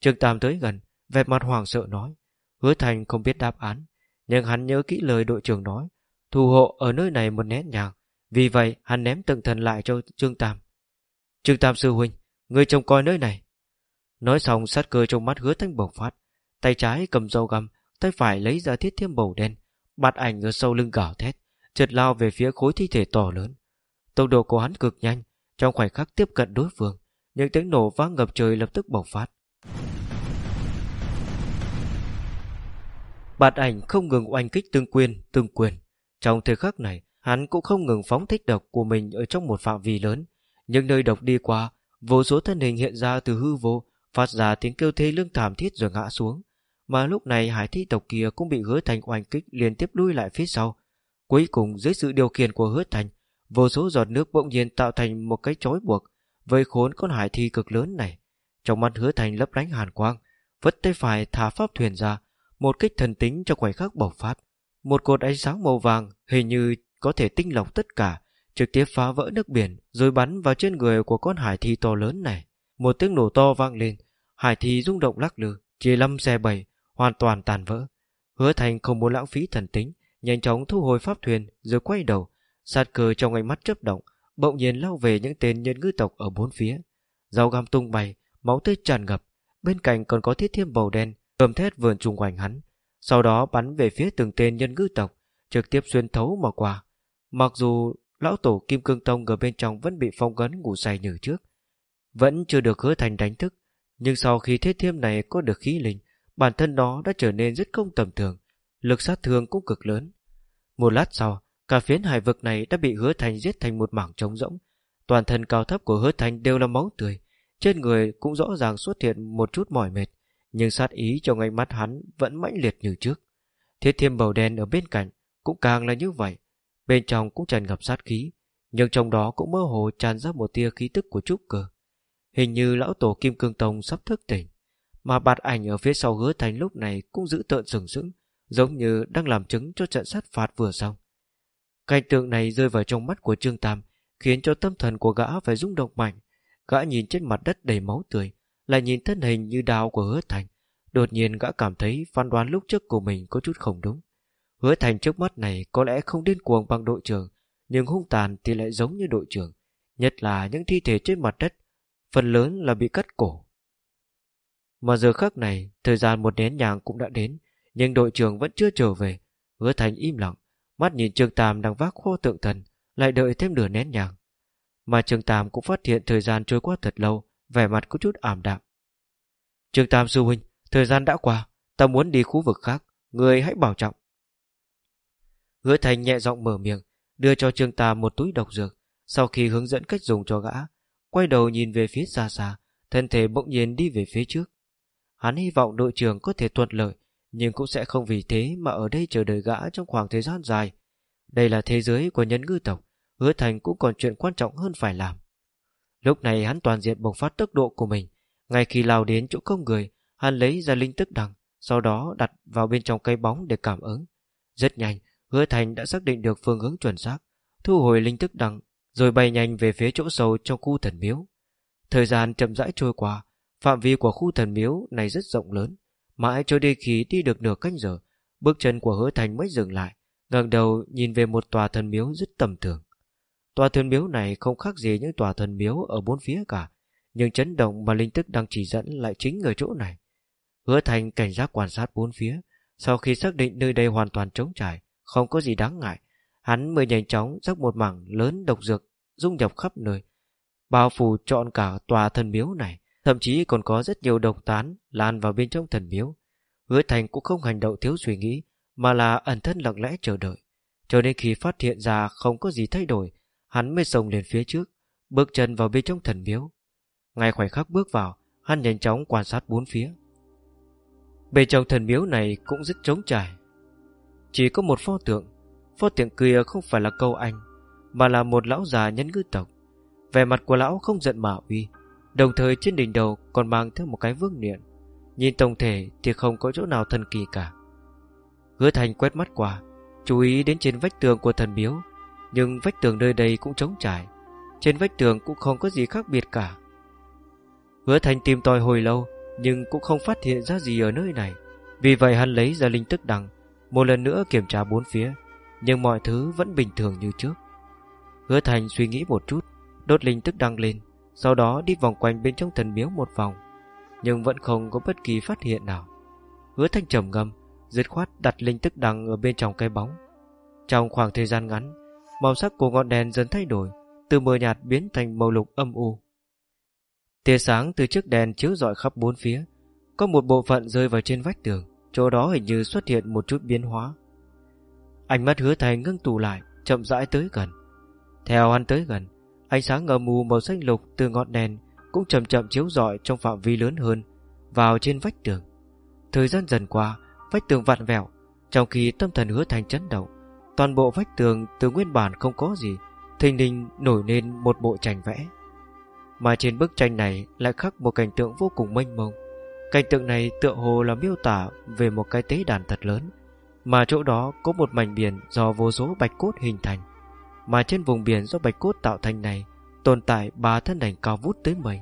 Trương Tam tới gần, Vẻ mặt hoàng sợ nói. Hứa thành không biết đáp án, Nhưng hắn nhớ kỹ lời đội trưởng nói. Thù hộ ở nơi này một nét nhàng vì vậy hắn ném tượng thần lại cho Trương Tam. Trương Tam sư huynh Người trông coi nơi này. Nói xong sát cơ trong mắt hứa thanh bộc phát. Tay trái cầm dao găm Tay phải lấy ra thiết thiêm bầu đen Bạt ảnh ở sau lưng gào thét Chợt lao về phía khối thi thể to lớn. Tốc độ của hắn cực nhanh Trong khoảnh khắc tiếp cận đối phương Những tiếng nổ vang ngập trời lập tức bộc phát. Bạt ảnh không ngừng oanh kích tương quyền, tương quyền. Trong thời khắc này, hắn cũng không ngừng phóng thích độc của mình ở trong một phạm vi lớn. Những nơi độc đi qua, vô số thân hình hiện ra từ hư vô, phát ra tiếng kêu thê lương thảm thiết rồi ngã xuống. Mà lúc này hải thi tộc kia cũng bị hứa thành oanh kích liên tiếp lui lại phía sau. Cuối cùng dưới sự điều khiển của hứa thành, vô số giọt nước bỗng nhiên tạo thành một cái chói buộc, vây khốn con hải thi cực lớn này. Trong mắt hứa thành lấp lánh hàn quang, vất tay phải thả pháp thuyền ra, một kích thần tính cho khoảnh khắc bộc phát. Một cột ánh sáng màu vàng hình như có thể tinh lọc tất cả, trực tiếp phá vỡ nước biển rồi bắn vào trên người của con hải thi to lớn này. Một tiếng nổ to vang lên, hải thi rung động lắc lư, chia lâm xe bảy, hoàn toàn tàn vỡ. Hứa thành không muốn lãng phí thần tính, nhanh chóng thu hồi pháp thuyền rồi quay đầu, sát cờ trong ánh mắt chớp động, bỗng nhiên lao về những tên nhân ngư tộc ở bốn phía. Dao găm tung bay, máu tươi tràn ngập, bên cạnh còn có thiết thiêm bầu đen gầm thét vườn trùng quanh hắn, sau đó bắn về phía từng tên nhân ngư tộc, trực tiếp xuyên thấu mà qua. Mặc dù lão tổ Kim Cương Tông ở bên trong vẫn bị phong ấn ngủ say như trước, vẫn chưa được hứa thành đánh thức, nhưng sau khi thiết thiêm này có được khí linh, bản thân nó đã trở nên rất không tầm thường, lực sát thương cũng cực lớn. Một lát sau, cả phiến hải vực này đã bị hứa thành giết thành một mảng trống rỗng. Toàn thân cao thấp của hứa thành đều là máu tươi, trên người cũng rõ ràng xuất hiện một chút mỏi mệt nhưng sát ý trong ánh mắt hắn vẫn mãnh liệt như trước. Thiết thiêm màu đen ở bên cạnh cũng càng là như vậy, bên trong cũng tràn ngập sát khí, nhưng trong đó cũng mơ hồ tràn ra một tia khí tức của trúc cơ. Hình như lão tổ Kim Cương Tông sắp thức tỉnh, mà bạt ảnh ở phía sau hứa thành lúc này cũng giữ tợn sừng sững, giống như đang làm chứng cho trận sát phạt vừa xong. Cảnh tượng này rơi vào trong mắt của Trương Tam, khiến cho tâm thần của gã phải rung động mạnh. Gã nhìn trên mặt đất đầy máu tươi, lại nhìn thân hình như đào của hứa thành đột nhiên gã cảm thấy phán đoán lúc trước của mình có chút không đúng hứa thành trước mắt này có lẽ không điên cuồng bằng đội trưởng nhưng hung tàn thì lại giống như đội trưởng nhất là những thi thể trên mặt đất phần lớn là bị cắt cổ mà giờ khắc này thời gian một nén nhàng cũng đã đến nhưng đội trưởng vẫn chưa trở về hứa thành im lặng mắt nhìn trương tam đang vác kho tượng thần lại đợi thêm nửa nén nhàng mà trương tam cũng phát hiện thời gian trôi qua thật lâu vẻ mặt có chút ảm đạm. Trương Tam Sư Huynh, thời gian đã qua, ta muốn đi khu vực khác, người hãy bảo trọng. Hứa Thành nhẹ giọng mở miệng, đưa cho Trương Tà một túi độc dược, sau khi hướng dẫn cách dùng cho gã, quay đầu nhìn về phía xa xa, thân thể bỗng nhiên đi về phía trước. Hắn hy vọng đội trưởng có thể thuận lợi, nhưng cũng sẽ không vì thế mà ở đây chờ đợi gã trong khoảng thời gian dài. Đây là thế giới của nhân ngư tộc, hứa thành cũng còn chuyện quan trọng hơn phải làm. Lúc này hắn toàn diện bộc phát tốc độ của mình, Ngay khi lao đến chỗ không người, hắn lấy ra linh tức đằng, sau đó đặt vào bên trong cây bóng để cảm ứng. Rất nhanh, hứa thành đã xác định được phương hướng chuẩn xác, thu hồi linh thức đằng, rồi bay nhanh về phía chỗ sâu trong khu thần miếu. Thời gian chậm rãi trôi qua, phạm vi của khu thần miếu này rất rộng lớn, mãi cho đến khi đi được nửa canh giờ, bước chân của hứa thành mới dừng lại, ngẩng đầu nhìn về một tòa thần miếu rất tầm thường. Tòa thần miếu này không khác gì những tòa thần miếu ở bốn phía cả, nhưng chấn động mà linh thức đang chỉ dẫn lại chính ở chỗ này. Hứa Thành cảnh giác quan sát bốn phía, sau khi xác định nơi đây hoàn toàn trống trải, không có gì đáng ngại, hắn mới nhanh chóng rắc một mảng lớn độc dược dung nhập khắp nơi, bao phủ trọn cả tòa thần miếu này, thậm chí còn có rất nhiều độc tán lan vào bên trong thần miếu. Hứa Thành cũng không hành động thiếu suy nghĩ, mà là ẩn thân lặng lẽ chờ đợi. Cho nên khi phát hiện ra không có gì thay đổi, hắn mới xông lên phía trước, bước chân vào bên trong thần miếu. Ngay khoảnh khắc bước vào, hắn nhanh chóng quan sát bốn phía. Bên trong thần miếu này cũng rất trống trải. Chỉ có một pho tượng, pho tượng kia không phải là câu anh, mà là một lão già nhân ngư tộc. Vẻ mặt của lão không giận mà uy, đồng thời trên đỉnh đầu còn mang theo một cái vương niệm. Nhìn tổng thể thì không có chỗ nào thần kỳ cả. Hứa Thành quét mắt qua, chú ý đến trên vách tường của thần miếu, nhưng vách tường nơi đây cũng trống trải. Trên vách tường cũng không có gì khác biệt cả. Hứa Thành tìm tòi hồi lâu, nhưng cũng không phát hiện ra gì ở nơi này. Vì vậy hắn lấy ra linh tức đằng, một lần nữa kiểm tra bốn phía, nhưng mọi thứ vẫn bình thường như trước. Hứa Thành suy nghĩ một chút, đốt linh tức đăng lên, sau đó đi vòng quanh bên trong thần miếu một vòng, nhưng vẫn không có bất kỳ phát hiện nào. Hứa Thành trầm ngâm, dứt khoát đặt linh tức đăng ở bên trong cái bóng. Trong khoảng thời gian ngắn, màu sắc của ngọn đèn dần thay đổi, từ mờ nhạt biến thành màu lục âm u. Tia sáng từ chiếc đèn chiếu rọi khắp bốn phía, có một bộ phận rơi vào trên vách tường, chỗ đó hình như xuất hiện một chút biến hóa. Ánh mắt hứa thành ngưng tụ lại, chậm rãi tới gần. Theo hắn tới gần, ánh sáng ngờ mù màu xanh lục từ ngọn đèn cũng chậm chậm chiếu rọi trong phạm vi lớn hơn vào trên vách tường. Thời gian dần qua, vách tường vặn vẹo, trong khi tâm thần hứa thành chấn động, toàn bộ vách tường từ nguyên bản không có gì, thình lình nổi lên một bộ tranh vẽ. Mà trên bức tranh này lại khắc một cảnh tượng vô cùng mênh mông. Cảnh tượng này tựa hồ là miêu tả về một cái tế đàn thật lớn, mà chỗ đó có một mảnh biển do vô số bạch cốt hình thành. Mà trên vùng biển do bạch cốt tạo thành này tồn tại ba thân ảnh cao vút tới mây.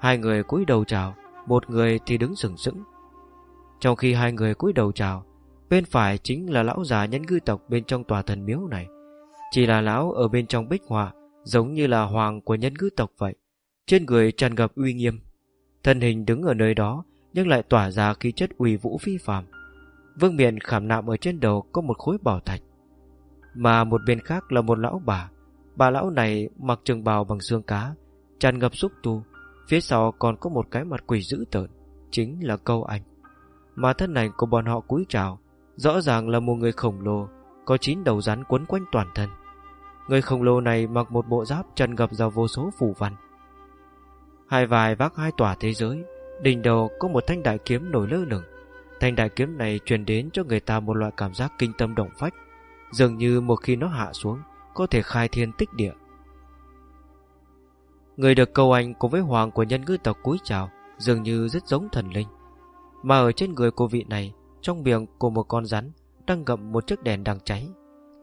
Hai người cúi đầu chào, một người thì đứng sừng sững. Trong khi hai người cúi đầu chào, bên phải chính là lão già nhân ngư tộc bên trong tòa thần miếu này. Chỉ là lão ở bên trong bích hòa, giống như là hoàng của nhân ngư tộc vậy. Trên người tràn ngập uy nghiêm. Thân hình đứng ở nơi đó, nhưng lại tỏa ra khí chất uy vũ phi phàm. Vương miện khảm nạm ở trên đầu có một khối bảo thạch. Mà một bên khác là một lão bà. Bà lão này mặc trường bào bằng xương cá, tràn ngập xúc tu. Phía sau còn có một cái mặt quỷ dữ tợn, chính là câu anh. Mà thân ảnh của bọn họ cúi chào, rõ ràng là một người khổng lồ, có chín đầu rắn quấn quanh toàn thân. Người khổng lồ này mặc một bộ giáp tràn ngập ra vô số phù văn. Hai vai vác hai tòa thế giới, đỉnh đầu có một thanh đại kiếm nổi lơ lửng. Thanh đại kiếm này truyền đến cho người ta một loại cảm giác kinh tâm động phách, dường như một khi nó hạ xuống, có thể khai thiên tích địa. Người được cầu anh cùng với hoàng của nhân ngư tộc cúi chào, dường như rất giống thần linh. Mà ở trên người của vị này, trong miệng của một con rắn đang gậm một chiếc đèn đang cháy.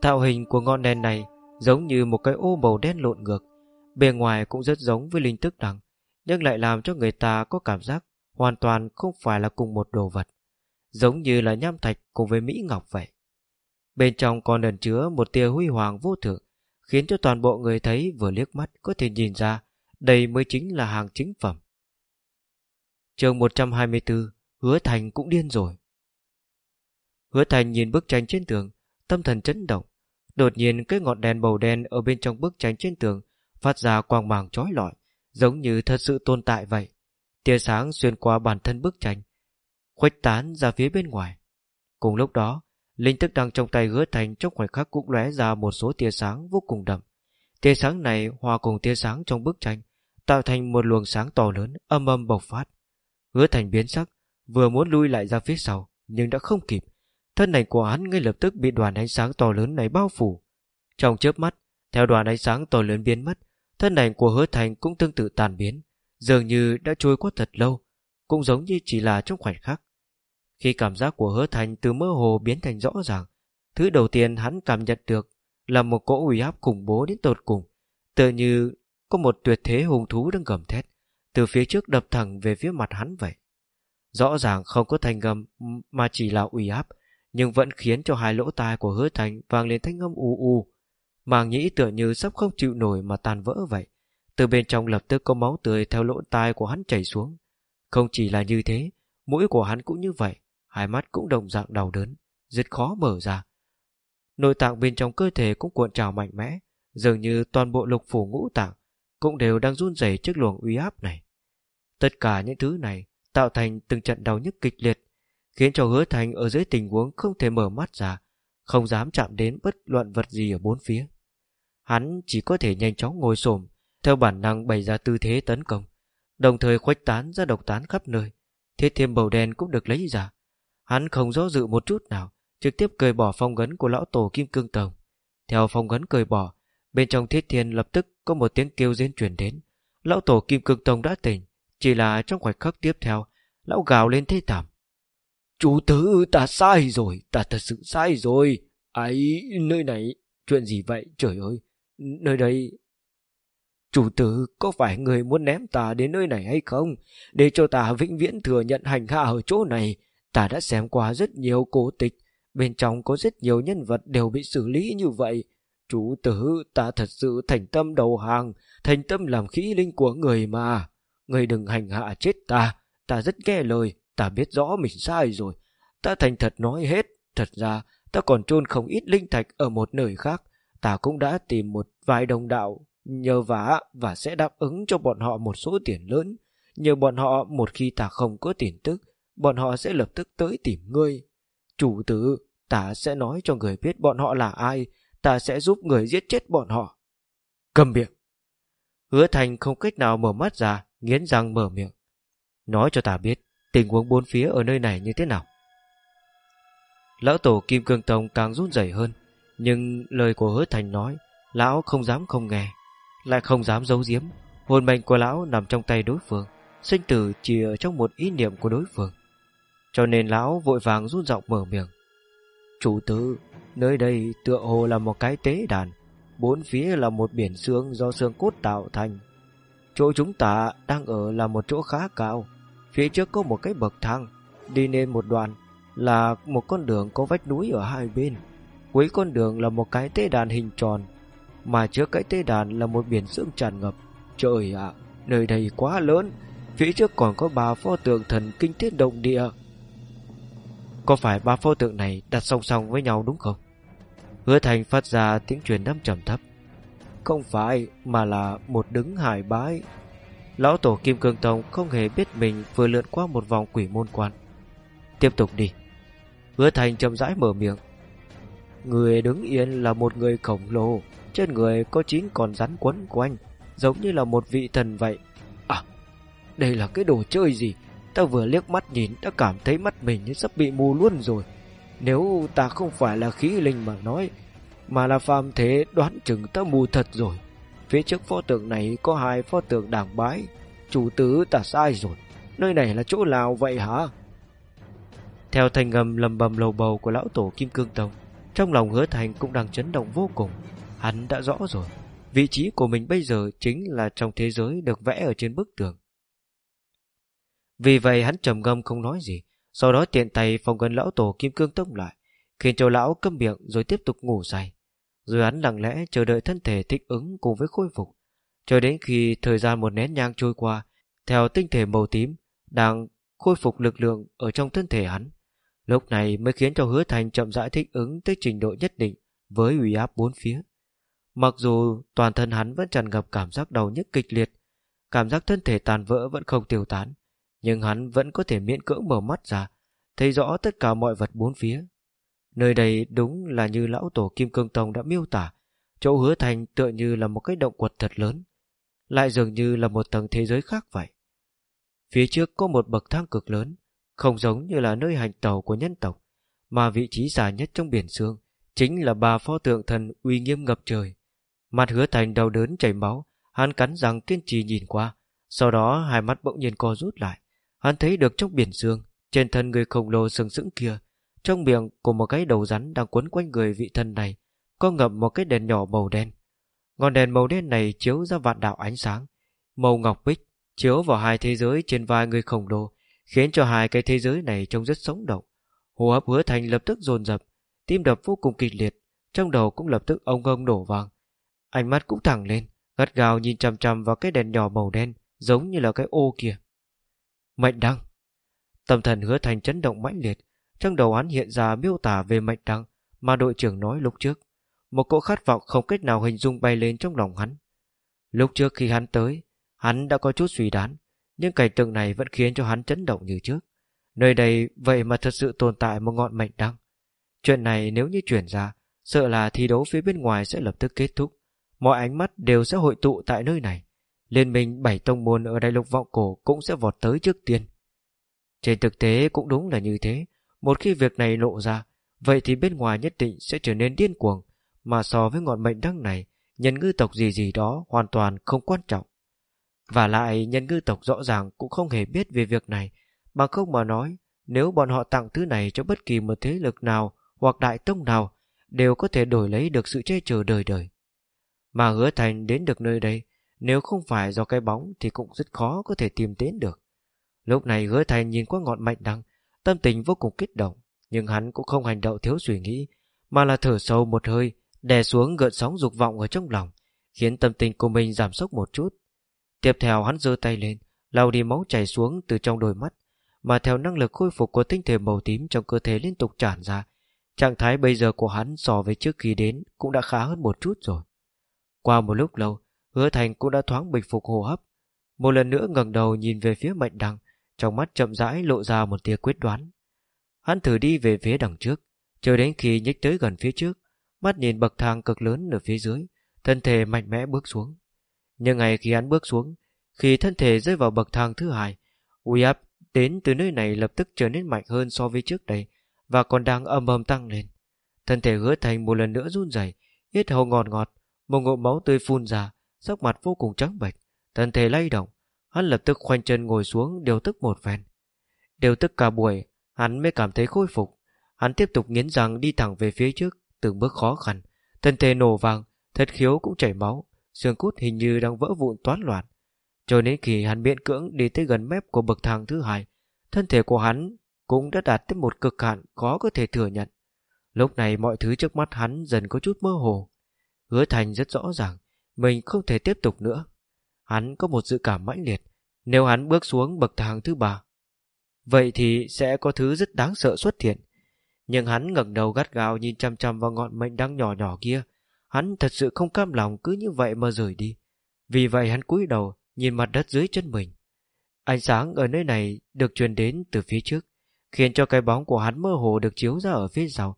Tạo hình của ngọn đèn này giống như một cái ô màu đen lộn ngược. Bề ngoài cũng rất giống với linh tức đằng, nhưng lại làm cho người ta có cảm giác hoàn toàn không phải là cùng một đồ vật. Giống như là nham thạch cùng với Mỹ Ngọc vậy. Bên trong còn ẩn chứa một tia huy hoàng vô thượng, khiến cho toàn bộ người thấy vừa liếc mắt có thể nhìn ra đây mới chính là hàng chính phẩm. chương 124, hứa thành cũng điên rồi. Hứa thành nhìn bức tranh trên tường, tâm thần chấn động. Đột nhiên cái ngọn đèn màu đen ở bên trong bức tranh trên tường phát ra quang màng chói lọi, giống như thật sự tồn tại vậy. Tia sáng xuyên qua bản thân bức tranh, khuếch tán ra phía bên ngoài. Cùng lúc đó, linh thức đang trong tay hứa thành trong khoảnh khắc cũng lóe ra một số tia sáng vô cùng đậm. Tia sáng này hòa cùng tia sáng trong bức tranh, tạo thành một luồng sáng to lớn âm âm bộc phát. Hứa thành biến sắc, vừa muốn lui lại ra phía sau, nhưng đã không kịp. Thân ảnh của hắn ngay lập tức bị đoàn ánh sáng to lớn này bao phủ. Trong chớp mắt, theo đoàn ánh sáng to lớn biến mất, thân ảnh của hứa thành cũng tương tự tàn biến. dường như đã trôi qua thật lâu, cũng giống như chỉ là trong khoảnh khắc. Khi cảm giác của hứa thành từ mơ hồ biến thành rõ ràng, thứ đầu tiên hắn cảm nhận được là một cỗ uy áp khủng bố đến tột cùng, tựa như có một tuyệt thế hùng thú đang gầm thét, từ phía trước đập thẳng về phía mặt hắn vậy. Rõ ràng không có thành gầm mà chỉ là uy áp, nhưng vẫn khiến cho hai lỗ tai của hứa thành vang lên thanh âm u u. Màng nhĩ tựa như sắp không chịu nổi mà tan vỡ vậy. Từ bên trong lập tức có máu tươi theo lỗ tai của hắn chảy xuống. Không chỉ là như thế, mũi của hắn cũng như vậy, hai mắt cũng đồng dạng đau đớn, rất khó mở ra. Nội tạng bên trong cơ thể cũng cuộn trào mạnh mẽ, dường như toàn bộ lục phủ ngũ tạng cũng đều đang run rẩy trước luồng uy áp này. Tất cả những thứ này tạo thành từng trận đau nhức kịch liệt, khiến cho hứa thành ở dưới tình huống không thể mở mắt ra, không dám chạm đến bất luận vật gì ở bốn phía. Hắn chỉ có thể nhanh chóng ngồi xổm theo bản năng bày ra tư thế tấn công, đồng thời khuếch tán ra độc tán khắp nơi. Thiết thiêm bầu đen cũng được lấy ra. Hắn không do dự một chút nào, trực tiếp cởi bỏ phong gấn của lão tổ Kim Cương Tông. Theo phong gấn cởi bỏ, bên trong thiết thiên lập tức có một tiếng kêu diễn truyền đến. Lão tổ Kim Cương Tông đã tỉnh, chỉ là trong khoảnh khắc tiếp theo, lão gào lên thế thảm. Chủ tử, ta sai rồi, ta thật sự sai rồi. Ấy, nơi này, chuyện gì vậy, trời ơi, nơi đây... Chủ tử, có phải người muốn ném ta đến nơi này hay không? Để cho ta vĩnh viễn thừa nhận hành hạ ở chỗ này. Ta đã xem qua rất nhiều cổ tịch. Bên trong có rất nhiều nhân vật đều bị xử lý như vậy. Chủ tử, ta thật sự thành tâm đầu hàng, thành tâm làm khí linh của người mà. Người đừng hành hạ chết ta. Ta rất nghe lời, ta biết rõ mình sai rồi. Ta thành thật nói hết. Thật ra, ta còn chôn không ít linh thạch ở một nơi khác. Ta cũng đã tìm một vài đồng đạo nhờ vả và sẽ đáp ứng cho bọn họ một số tiền lớn. Nhờ bọn họ một khi ta không có tiền tức, bọn họ sẽ lập tức tới tìm ngươi. Chủ tử, ta sẽ nói cho người biết bọn họ là ai, ta sẽ giúp người giết chết bọn họ. Cầm miệng. Hứa thành không cách nào mở mắt ra, nghiến răng mở miệng. Nói cho ta biết, tình huống bốn phía ở nơi này như thế nào. Lão tổ Kim Cương Tông càng run rẩy hơn, nhưng lời của hứa thành nói, lão không dám không nghe lại không dám giấu giếm. Hồn mệnh của lão nằm trong tay đối phương sinh tử chỉ ở trong một ý niệm của đối phương. Cho nên lão vội vàng run giọng mở miệng. Chủ tử nơi đây tựa hồ là một cái tế đàn bốn phía là một biển xương do xương cốt tạo thành. Chỗ chúng ta đang ở là một chỗ khá cao phía trước có một cái bậc thang đi lên một đoạn là một con đường có vách núi ở hai bên cuối con đường là một cái tế đàn hình tròn mà trước cái tế đàn là một biển sương tràn ngập. Trời ạ, nơi đây quá lớn, phía trước còn có ba pho tượng thần kinh thiết động địa. Có phải ba pho tượng này đặt song song với nhau đúng không? Hứa Thành phát ra tiếng truyền đâm trầm thấp. Không phải, mà là một đứng hải bái. Lão tổ Kim Cương Tông không hề biết mình vừa lượn qua một vòng quỷ môn quan. Tiếp tục đi. Hứa Thành chậm rãi mở miệng. Người đứng yên là một người khổng lồ, trên người có chín con rắn quấn quanh Giống như là một vị thần vậy. À Đây là cái đồ chơi gì? Ta vừa liếc mắt nhìn đã cảm thấy mắt mình như sắp bị mù luôn rồi. Nếu ta không phải là khí linh mà nói Mà là phàm thế đoán chừng ta mù thật rồi. Phía trước pho tượng này có hai pho tượng đảng bái. Chủ tứ ta sai rồi. Nơi này là chỗ nào vậy hả? Theo thành ngầm lầm bầm lầu bầu của lão tổ Kim Cương Tông trong lòng hứa thành cũng đang chấn động vô cùng Hắn đã rõ rồi, vị trí của mình bây giờ chính là trong thế giới được vẽ ở trên bức tường. Vì vậy hắn trầm ngâm không nói gì, sau đó tiện tay phòng gần lão tổ kim cương tông lại, khiến cho lão câm miệng rồi tiếp tục ngủ say. Rồi hắn lặng lẽ chờ đợi thân thể thích ứng cùng với khôi phục, cho đến khi thời gian một nén nhang trôi qua, theo tinh thể màu tím đang khôi phục lực lượng ở trong thân thể hắn. Lúc này mới khiến cho hứa thành chậm rãi thích ứng tới trình độ nhất định với uy áp bốn phía. Mặc dù toàn thân hắn vẫn tràn ngập cảm giác đau nhức kịch liệt, cảm giác thân thể tàn vỡ vẫn không tiêu tán, nhưng hắn vẫn có thể miễn cưỡng mở mắt ra, thấy rõ tất cả mọi vật bốn phía. Nơi đây đúng là như lão tổ Kim Cương Tông đã miêu tả, chỗ hứa thành tựa như là một cái động quật thật lớn, lại dường như là một tầng thế giới khác vậy. Phía trước có một bậc thang cực lớn, không giống như là nơi hành tàu của nhân tộc, mà vị trí xa nhất trong biển xương chính là ba pho tượng thần uy nghiêm ngập trời. Mặt hứa thành đau đớn chảy máu, hắn cắn răng kiên trì nhìn qua, Sau đó hai mắt bỗng nhiên co rút lại. Hắn thấy được trong biển xương, trên thân người khổng lồ sừng sững kia, trong miệng của một cái đầu rắn đang quấn quanh người vị thần này, có ngậm một cái đèn nhỏ màu đen. Ngọn đèn màu đen này chiếu ra vạn đạo ánh sáng, màu ngọc bích, chiếu vào hai thế giới trên vai người khổng lồ, khiến cho hai cái thế giới này trông rất sống động. Hô hấp hứa thành lập tức dồn dập, tim đập vô cùng kịch liệt, trong đầu cũng lập tức ông ông nổ vàng, Ánh mắt cũng thẳng lên, gắt gao nhìn chằm chằm vào cái đèn nhỏ màu đen, giống như là cái ô kia. Mệnh đăng Tâm thần hứa thành chấn động mãnh liệt, trong đầu hắn hiện ra miêu tả về mệnh đăng mà đội trưởng nói lúc trước. Một cỗ khát vọng không cách nào hình dung bay lên trong lòng hắn. Lúc trước khi hắn tới, hắn đã có chút suy đoán, nhưng cảnh tượng này vẫn khiến cho hắn chấn động như trước. Nơi đây vậy mà thật sự tồn tại một ngọn mệnh đăng. Chuyện này nếu như chuyển ra, sợ là thi đấu phía bên ngoài sẽ lập tức kết thúc. Mọi ánh mắt đều sẽ hội tụ tại nơi này. Liên minh bảy tông môn ở đại lục vọng cổ cũng sẽ vọt tới trước tiên. Trên thực tế cũng đúng là như thế. Một khi việc này lộ ra, vậy thì bên ngoài nhất định sẽ trở nên điên cuồng. Mà so với ngọn mệnh đăng này, nhân ngư tộc gì gì đó hoàn toàn không quan trọng. Và lại nhân ngư tộc rõ ràng cũng không hề biết về việc này, mà không mà nói, nếu bọn họ tặng thứ này cho bất kỳ một thế lực nào hoặc đại tông nào, đều có thể đổi lấy được sự che chở đời đời. Mà hứa thành đến được nơi đây, nếu không phải do cái bóng thì cũng rất khó có thể tìm đến được. Lúc này hứa thành nhìn qua ngọn mạnh đăng, tâm tình vô cùng kích động, nhưng hắn cũng không hành động thiếu suy nghĩ, mà là thở sâu một hơi, đè xuống gợn sóng dục vọng ở trong lòng, khiến tâm tình của mình giảm sốc một chút. Tiếp theo hắn giơ tay lên, lau đi máu chảy xuống từ trong đôi mắt, mà theo năng lực khôi phục của tinh thể màu tím trong cơ thể liên tục tràn ra, trạng thái bây giờ của hắn so với trước khi đến cũng đã khá hơn một chút rồi. Qua một lúc lâu, hứa thành cũng đã thoáng bình phục hô hấp, một lần nữa ngẩng đầu nhìn về phía mạnh đằng, trong mắt chậm rãi lộ ra một tia quyết đoán. Hắn thử đi về phía đằng trước, chờ đến khi nhích tới gần phía trước, mắt nhìn bậc thang cực lớn ở phía dưới, thân thể mạnh mẽ bước xuống. Nhưng ngày khi hắn bước xuống, khi thân thể rơi vào bậc thang thứ hai, uy áp đến từ nơi này lập tức trở nên mạnh hơn so với trước đây và còn đang âm ầm tăng lên. Thân thể hứa thành một lần nữa run rẩy, yết hầu ngọt ngọt, một ngụm máu tươi phun ra, sắc mặt vô cùng trắng bệch, thân thể lay động, hắn lập tức khoanh chân ngồi xuống điều tức một phen. Điều tức cả buổi, hắn mới cảm thấy khôi phục. Hắn tiếp tục nghiến răng đi thẳng về phía trước, từng bước khó khăn. Thân thể nổ vàng, thật khiếu cũng chảy máu, xương cốt hình như đang vỡ vụn toán loạn. Cho đến khi hắn miễn cưỡng đi tới gần mép của bậc thang thứ hai, thân thể của hắn cũng đã đạt tới một cực hạn khó có thể thừa nhận. Lúc này mọi thứ trước mắt hắn dần có chút mơ hồ. Hứa Thành rất rõ ràng, mình không thể tiếp tục nữa. Hắn có một dự cảm mãnh liệt, nếu hắn bước xuống bậc thang thứ ba. Vậy thì sẽ có thứ rất đáng sợ xuất hiện. Nhưng hắn ngẩng đầu gắt gao nhìn chăm chăm vào ngọn mệnh đang nhỏ nhỏ kia. Hắn thật sự không cam lòng cứ như vậy mà rời đi. Vì vậy hắn cúi đầu nhìn mặt đất dưới chân mình. Ánh sáng ở nơi này được truyền đến từ phía trước, khiến cho cái bóng của hắn mơ hồ được chiếu ra ở phía sau.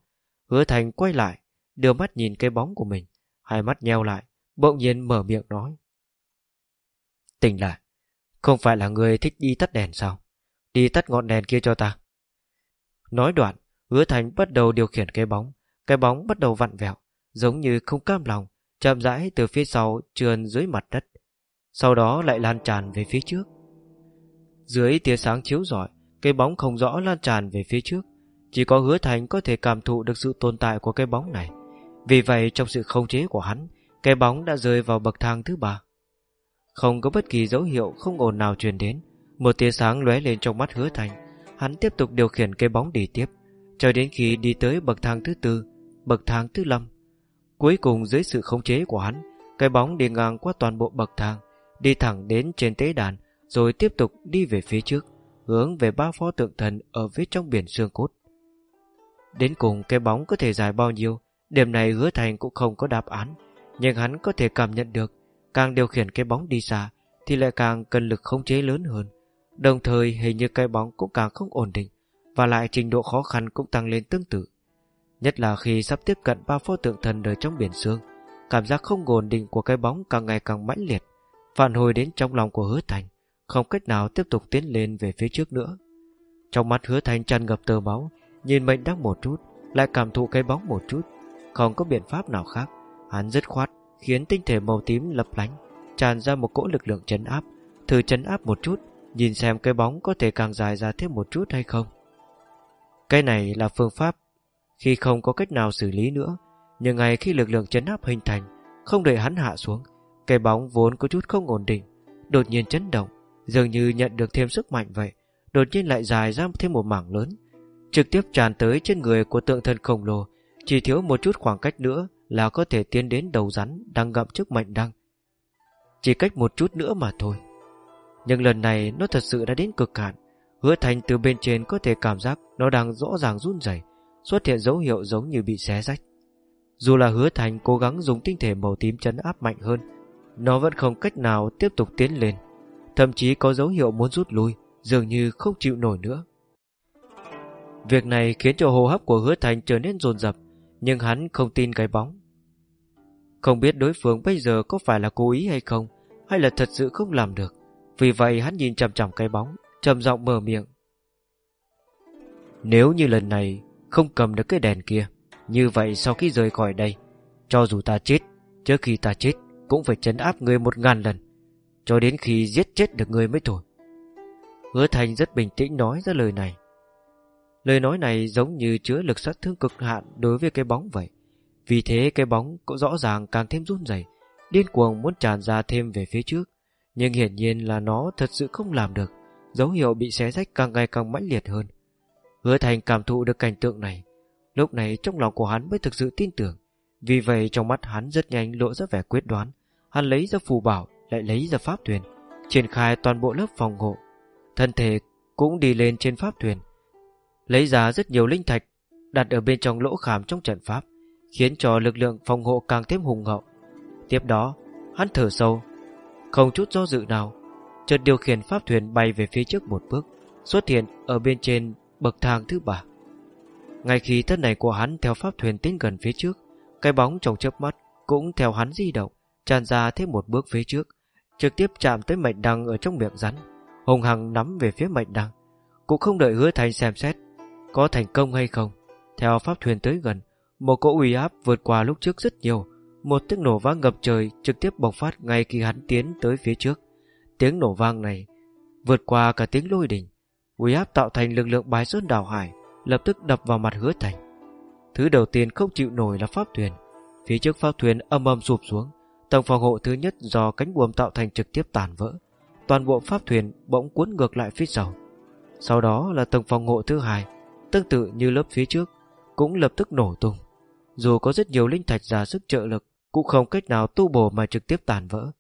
Hứa Thành quay lại, đưa mắt nhìn cái bóng của mình, hai mắt nheo lại, bỗng nhiên mở miệng nói. Tỉnh lại, không phải là người thích đi tắt đèn sao? Đi tắt ngọn đèn kia cho ta. Nói đoạn, hứa thành bắt đầu điều khiển cái bóng, cái bóng bắt đầu vặn vẹo, giống như không cam lòng, chậm rãi từ phía sau trườn dưới mặt đất, sau đó lại lan tràn về phía trước. Dưới tia sáng chiếu rọi, cái bóng không rõ lan tràn về phía trước, chỉ có hứa thành có thể cảm thụ được sự tồn tại của cái bóng này. Vì vậy trong sự không chế của hắn, cái bóng đã rơi vào bậc thang thứ ba. Không có bất kỳ dấu hiệu không ổn nào truyền đến, một tia sáng lóe lên trong mắt hứa thành, hắn tiếp tục điều khiển cái bóng đi tiếp, cho đến khi đi tới bậc thang thứ tư, bậc thang thứ năm. Cuối cùng dưới sự khống chế của hắn, cái bóng đi ngang qua toàn bộ bậc thang, đi thẳng đến trên tế đàn, rồi tiếp tục đi về phía trước, hướng về ba pho tượng thần ở phía trong biển xương cốt. Đến cùng cái bóng có thể dài bao nhiêu, điểm này hứa thành cũng không có đáp án, nhưng hắn có thể cảm nhận được, càng điều khiển cái bóng đi xa, thì lại càng cần lực khống chế lớn hơn. Đồng thời hình như cái bóng cũng càng không ổn định, và lại trình độ khó khăn cũng tăng lên tương tự. Nhất là khi sắp tiếp cận ba pho tượng thần ở trong biển xương, cảm giác không ổn định của cái bóng càng ngày càng mãnh liệt, phản hồi đến trong lòng của hứa thành, không cách nào tiếp tục tiến lên về phía trước nữa. Trong mắt hứa thành tràn ngập tơ máu, nhìn mệnh đắc một chút, lại cảm thụ cái bóng một chút, không có biện pháp nào khác. Hắn dứt khoát, khiến tinh thể màu tím lập lánh, tràn ra một cỗ lực lượng chấn áp, thử chấn áp một chút, nhìn xem cái bóng có thể càng dài ra thêm một chút hay không. Cái này là phương pháp khi không có cách nào xử lý nữa, nhưng ngay khi lực lượng chấn áp hình thành, không để hắn hạ xuống, cái bóng vốn có chút không ổn định, đột nhiên chấn động, dường như nhận được thêm sức mạnh vậy, đột nhiên lại dài ra thêm một mảng lớn, trực tiếp tràn tới trên người của tượng thần khổng lồ, chỉ thiếu một chút khoảng cách nữa là có thể tiến đến đầu rắn đang ngậm trước mệnh đăng. Chỉ cách một chút nữa mà thôi. Nhưng lần này nó thật sự đã đến cực hạn, hứa thành từ bên trên có thể cảm giác nó đang rõ ràng run rẩy, xuất hiện dấu hiệu giống như bị xé rách. Dù là hứa thành cố gắng dùng tinh thể màu tím chấn áp mạnh hơn, nó vẫn không cách nào tiếp tục tiến lên, thậm chí có dấu hiệu muốn rút lui, dường như không chịu nổi nữa. Việc này khiến cho hô hấp của hứa thành trở nên dồn dập, nhưng hắn không tin cái bóng. Không biết đối phương bây giờ có phải là cố ý hay không, hay là thật sự không làm được. Vì vậy hắn nhìn chằm chằm cái bóng, trầm giọng mở miệng. Nếu như lần này không cầm được cái đèn kia, như vậy sau khi rời khỏi đây, cho dù ta chết, trước khi ta chết, cũng phải chấn áp người một ngàn lần, cho đến khi giết chết được người mới thôi. Hứa Thành rất bình tĩnh nói ra lời này. Lời nói này giống như chứa lực sát thương cực hạn đối với cái bóng vậy. Vì thế cái bóng cũng rõ ràng càng thêm run rẩy, điên cuồng muốn tràn ra thêm về phía trước. Nhưng hiển nhiên là nó thật sự không làm được, dấu hiệu bị xé rách càng ngày càng mãnh liệt hơn. Hứa Thành cảm thụ được cảnh tượng này, lúc này trong lòng của hắn mới thực sự tin tưởng. Vì vậy trong mắt hắn rất nhanh lộ ra vẻ quyết đoán, hắn lấy ra phù bảo, lại lấy ra pháp thuyền, triển khai toàn bộ lớp phòng hộ. Thân thể cũng đi lên trên pháp thuyền, lấy ra rất nhiều linh thạch đặt ở bên trong lỗ khảm trong trận pháp, khiến cho lực lượng phòng hộ càng thêm hùng hậu. Tiếp đó, hắn thở sâu, không chút do dự nào, chợt điều khiển pháp thuyền bay về phía trước một bước, xuất hiện ở bên trên bậc thang thứ ba. Ngay khi thân này của hắn theo pháp thuyền tiến gần phía trước, cái bóng trong chớp mắt cũng theo hắn di động, tràn ra thêm một bước phía trước, trực tiếp chạm tới mệnh đăng ở trong miệng rắn, hùng hằng nắm về phía mệnh đăng, cũng không đợi hứa thành xem xét có thành công hay không. Theo pháp thuyền tới gần, một cỗ uy áp vượt qua lúc trước rất nhiều, một tiếng nổ vang ngập trời trực tiếp bộc phát ngay khi hắn tiến tới phía trước. Tiếng nổ vang này vượt qua cả tiếng lôi đình, uy áp tạo thành lực lượng bái sơn đảo hải, lập tức đập vào mặt hứa thành. Thứ đầu tiên không chịu nổi là pháp thuyền. Phía trước pháp thuyền âm âm sụp xuống, tầng phòng hộ thứ nhất do cánh buồm tạo thành trực tiếp tàn vỡ. Toàn bộ pháp thuyền bỗng cuốn ngược lại phía sau. Sau đó là tầng phòng hộ thứ hai, tương tự như lớp phía trước, cũng lập tức nổ tung. Dù có rất nhiều linh thạch giả sức trợ lực, cũng không cách nào tu bổ mà trực tiếp tàn vỡ,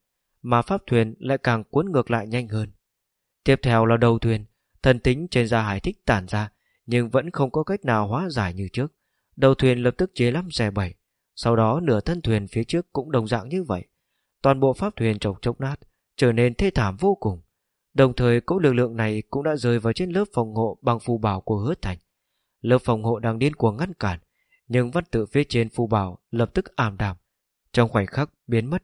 mà pháp thuyền lại càng cuốn ngược lại nhanh hơn. Tiếp theo là đầu thuyền, thần tính trên da hải thích tản ra, nhưng vẫn không có cách nào hóa giải như trước. Đầu thuyền lập tức chế lắm xe bảy, sau đó nửa thân thuyền phía trước cũng đồng dạng như vậy. Toàn bộ pháp thuyền trồng chốc nát, trở nên thê thảm vô cùng. Đồng thời cỗ lực lượng này cũng đã rơi vào trên lớp phòng hộ bằng phù bảo của hứa thành. Lớp phòng hộ đang điên cuồng ngăn cản, nhưng văn tự phía trên phù bảo lập tức ảm đạm, trong khoảnh khắc biến mất.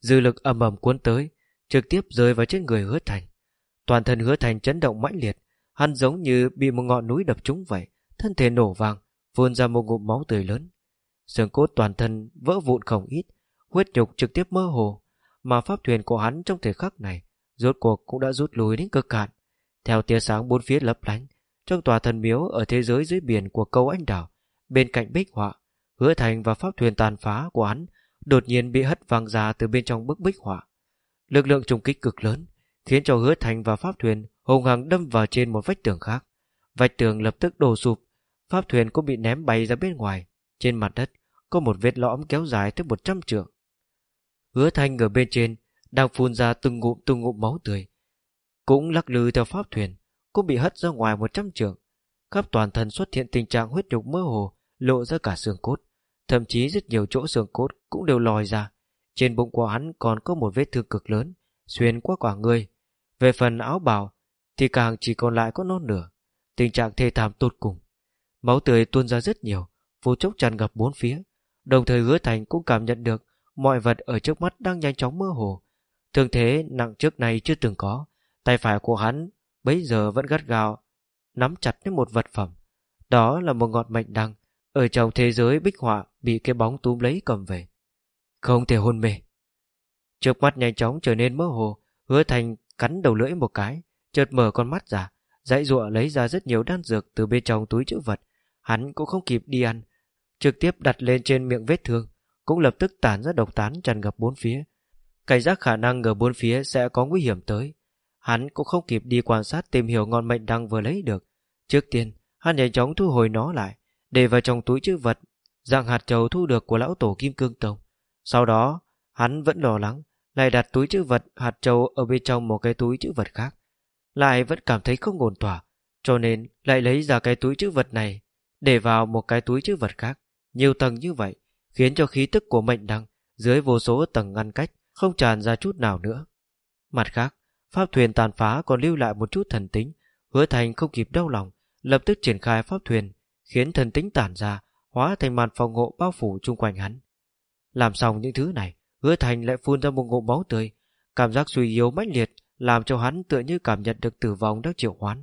Dư lực ầm ầm cuốn tới, trực tiếp rơi vào trên người hứa thành. Toàn thân hứa thành chấn động mãnh liệt, hắn giống như bị một ngọn núi đập trúng vậy, thân thể nổ vàng, phun ra một ngụm máu tươi lớn. Xương cốt toàn thân vỡ vụn không ít, huyết nhục trực tiếp mơ hồ, mà pháp thuyền của hắn trong thời khắc này rốt cuộc cũng đã rút lui đến cực hạn. Theo tia sáng bốn phía lấp lánh, trong tòa thần miếu ở thế giới dưới biển của câu anh đảo, bên cạnh bích họa, hứa thành và pháp thuyền tàn phá của hắn đột nhiên bị hất văng ra từ bên trong bức bích họa. Lực lượng trùng kích cực lớn, khiến cho hứa thành và pháp thuyền hùng hằng đâm vào trên một vách tường khác. Vách tường lập tức đổ sụp, pháp thuyền cũng bị ném bay ra bên ngoài. Trên mặt đất có một vết lõm kéo dài tới một trăm trượng. Hứa thành ở bên trên đang phun ra từng ngụm từng ngụm máu tươi, cũng lắc lư theo pháp thuyền, cũng bị hất ra ngoài một trăm trượng. Khắp toàn thân xuất hiện tình trạng huyết nhục mơ hồ, lộ ra cả xương cốt. Thậm chí rất nhiều chỗ xương cốt cũng đều lòi ra. Trên bụng của hắn còn có một vết thương cực lớn, xuyên qua quả người. Về phần áo bào, thì càng chỉ còn lại có non nửa. Tình trạng thê thảm tột cùng. Máu tươi tuôn ra rất nhiều, vô chốc tràn ngập bốn phía. Đồng thời hứa thành cũng cảm nhận được mọi vật ở trước mắt đang nhanh chóng mơ hồ. Thương thế nặng trước này chưa từng có. Tay phải của hắn bấy giờ vẫn gắt gao nắm chặt lấy một vật phẩm đó là một ngọn mệnh đăng ở trong thế giới bích họa bị cái bóng túm lấy cầm về không thể hôn mê trước mắt nhanh chóng trở nên mơ hồ hứa thành cắn đầu lưỡi một cái, chợt mở con mắt ra, dãy dụa lấy ra rất nhiều đan dược từ bên trong túi chữ vật. Hắn cũng không kịp đi ăn, trực tiếp đặt lên trên miệng vết thương, cũng lập tức tản ra độc tán tràn ngập bốn phía. Cảnh giác khả năng ở bốn phía sẽ có nguy hiểm tới. Hắn cũng không kịp đi quan sát tìm hiểu ngọn mệnh đăng vừa lấy được. Trước tiên, hắn nhanh chóng thu hồi nó lại, để vào trong túi chữ vật, dạng hạt châu thu được của lão tổ Kim Cương Tông. Sau đó, hắn vẫn lo lắng, lại đặt túi chữ vật hạt châu ở bên trong một cái túi chữ vật khác. Lại vẫn cảm thấy không ổn tỏa, cho nên lại lấy ra cái túi chữ vật này, để vào một cái túi chữ vật khác. Nhiều tầng như vậy, khiến cho khí tức của mệnh đăng dưới vô số tầng ngăn cách không tràn ra chút nào nữa. Mặt khác, pháp thuyền tàn phá còn lưu lại một chút thần tính, hứa thành không kịp đau lòng, lập tức triển khai pháp thuyền, khiến thần tính tản ra, hóa thành màn phòng hộ bao phủ chung quanh hắn. Làm xong những thứ này, hứa thành lại phun ra một ngụm máu tươi, cảm giác suy yếu mãnh liệt làm cho hắn tựa như cảm nhận được tử vong đang triệu hoán.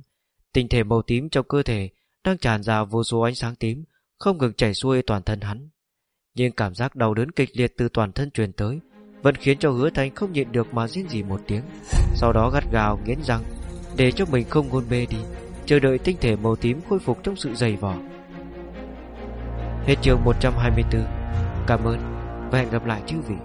Tinh thể màu tím trong cơ thể đang tràn ra vô số ánh sáng tím, không ngừng chảy xuôi toàn thân hắn. Nhưng cảm giác đau đớn kịch liệt từ toàn thân truyền tới, vẫn khiến cho hứa thành không nhịn được mà rên rỉ một tiếng. Sau đó gắt gào nghiến răng, để cho mình không hôn mê đi, chờ đợi tinh thể màu tím khôi phục trong sự dày vỏ. Hết chương 124 Cảm ơn và hẹn gặp lại chư vị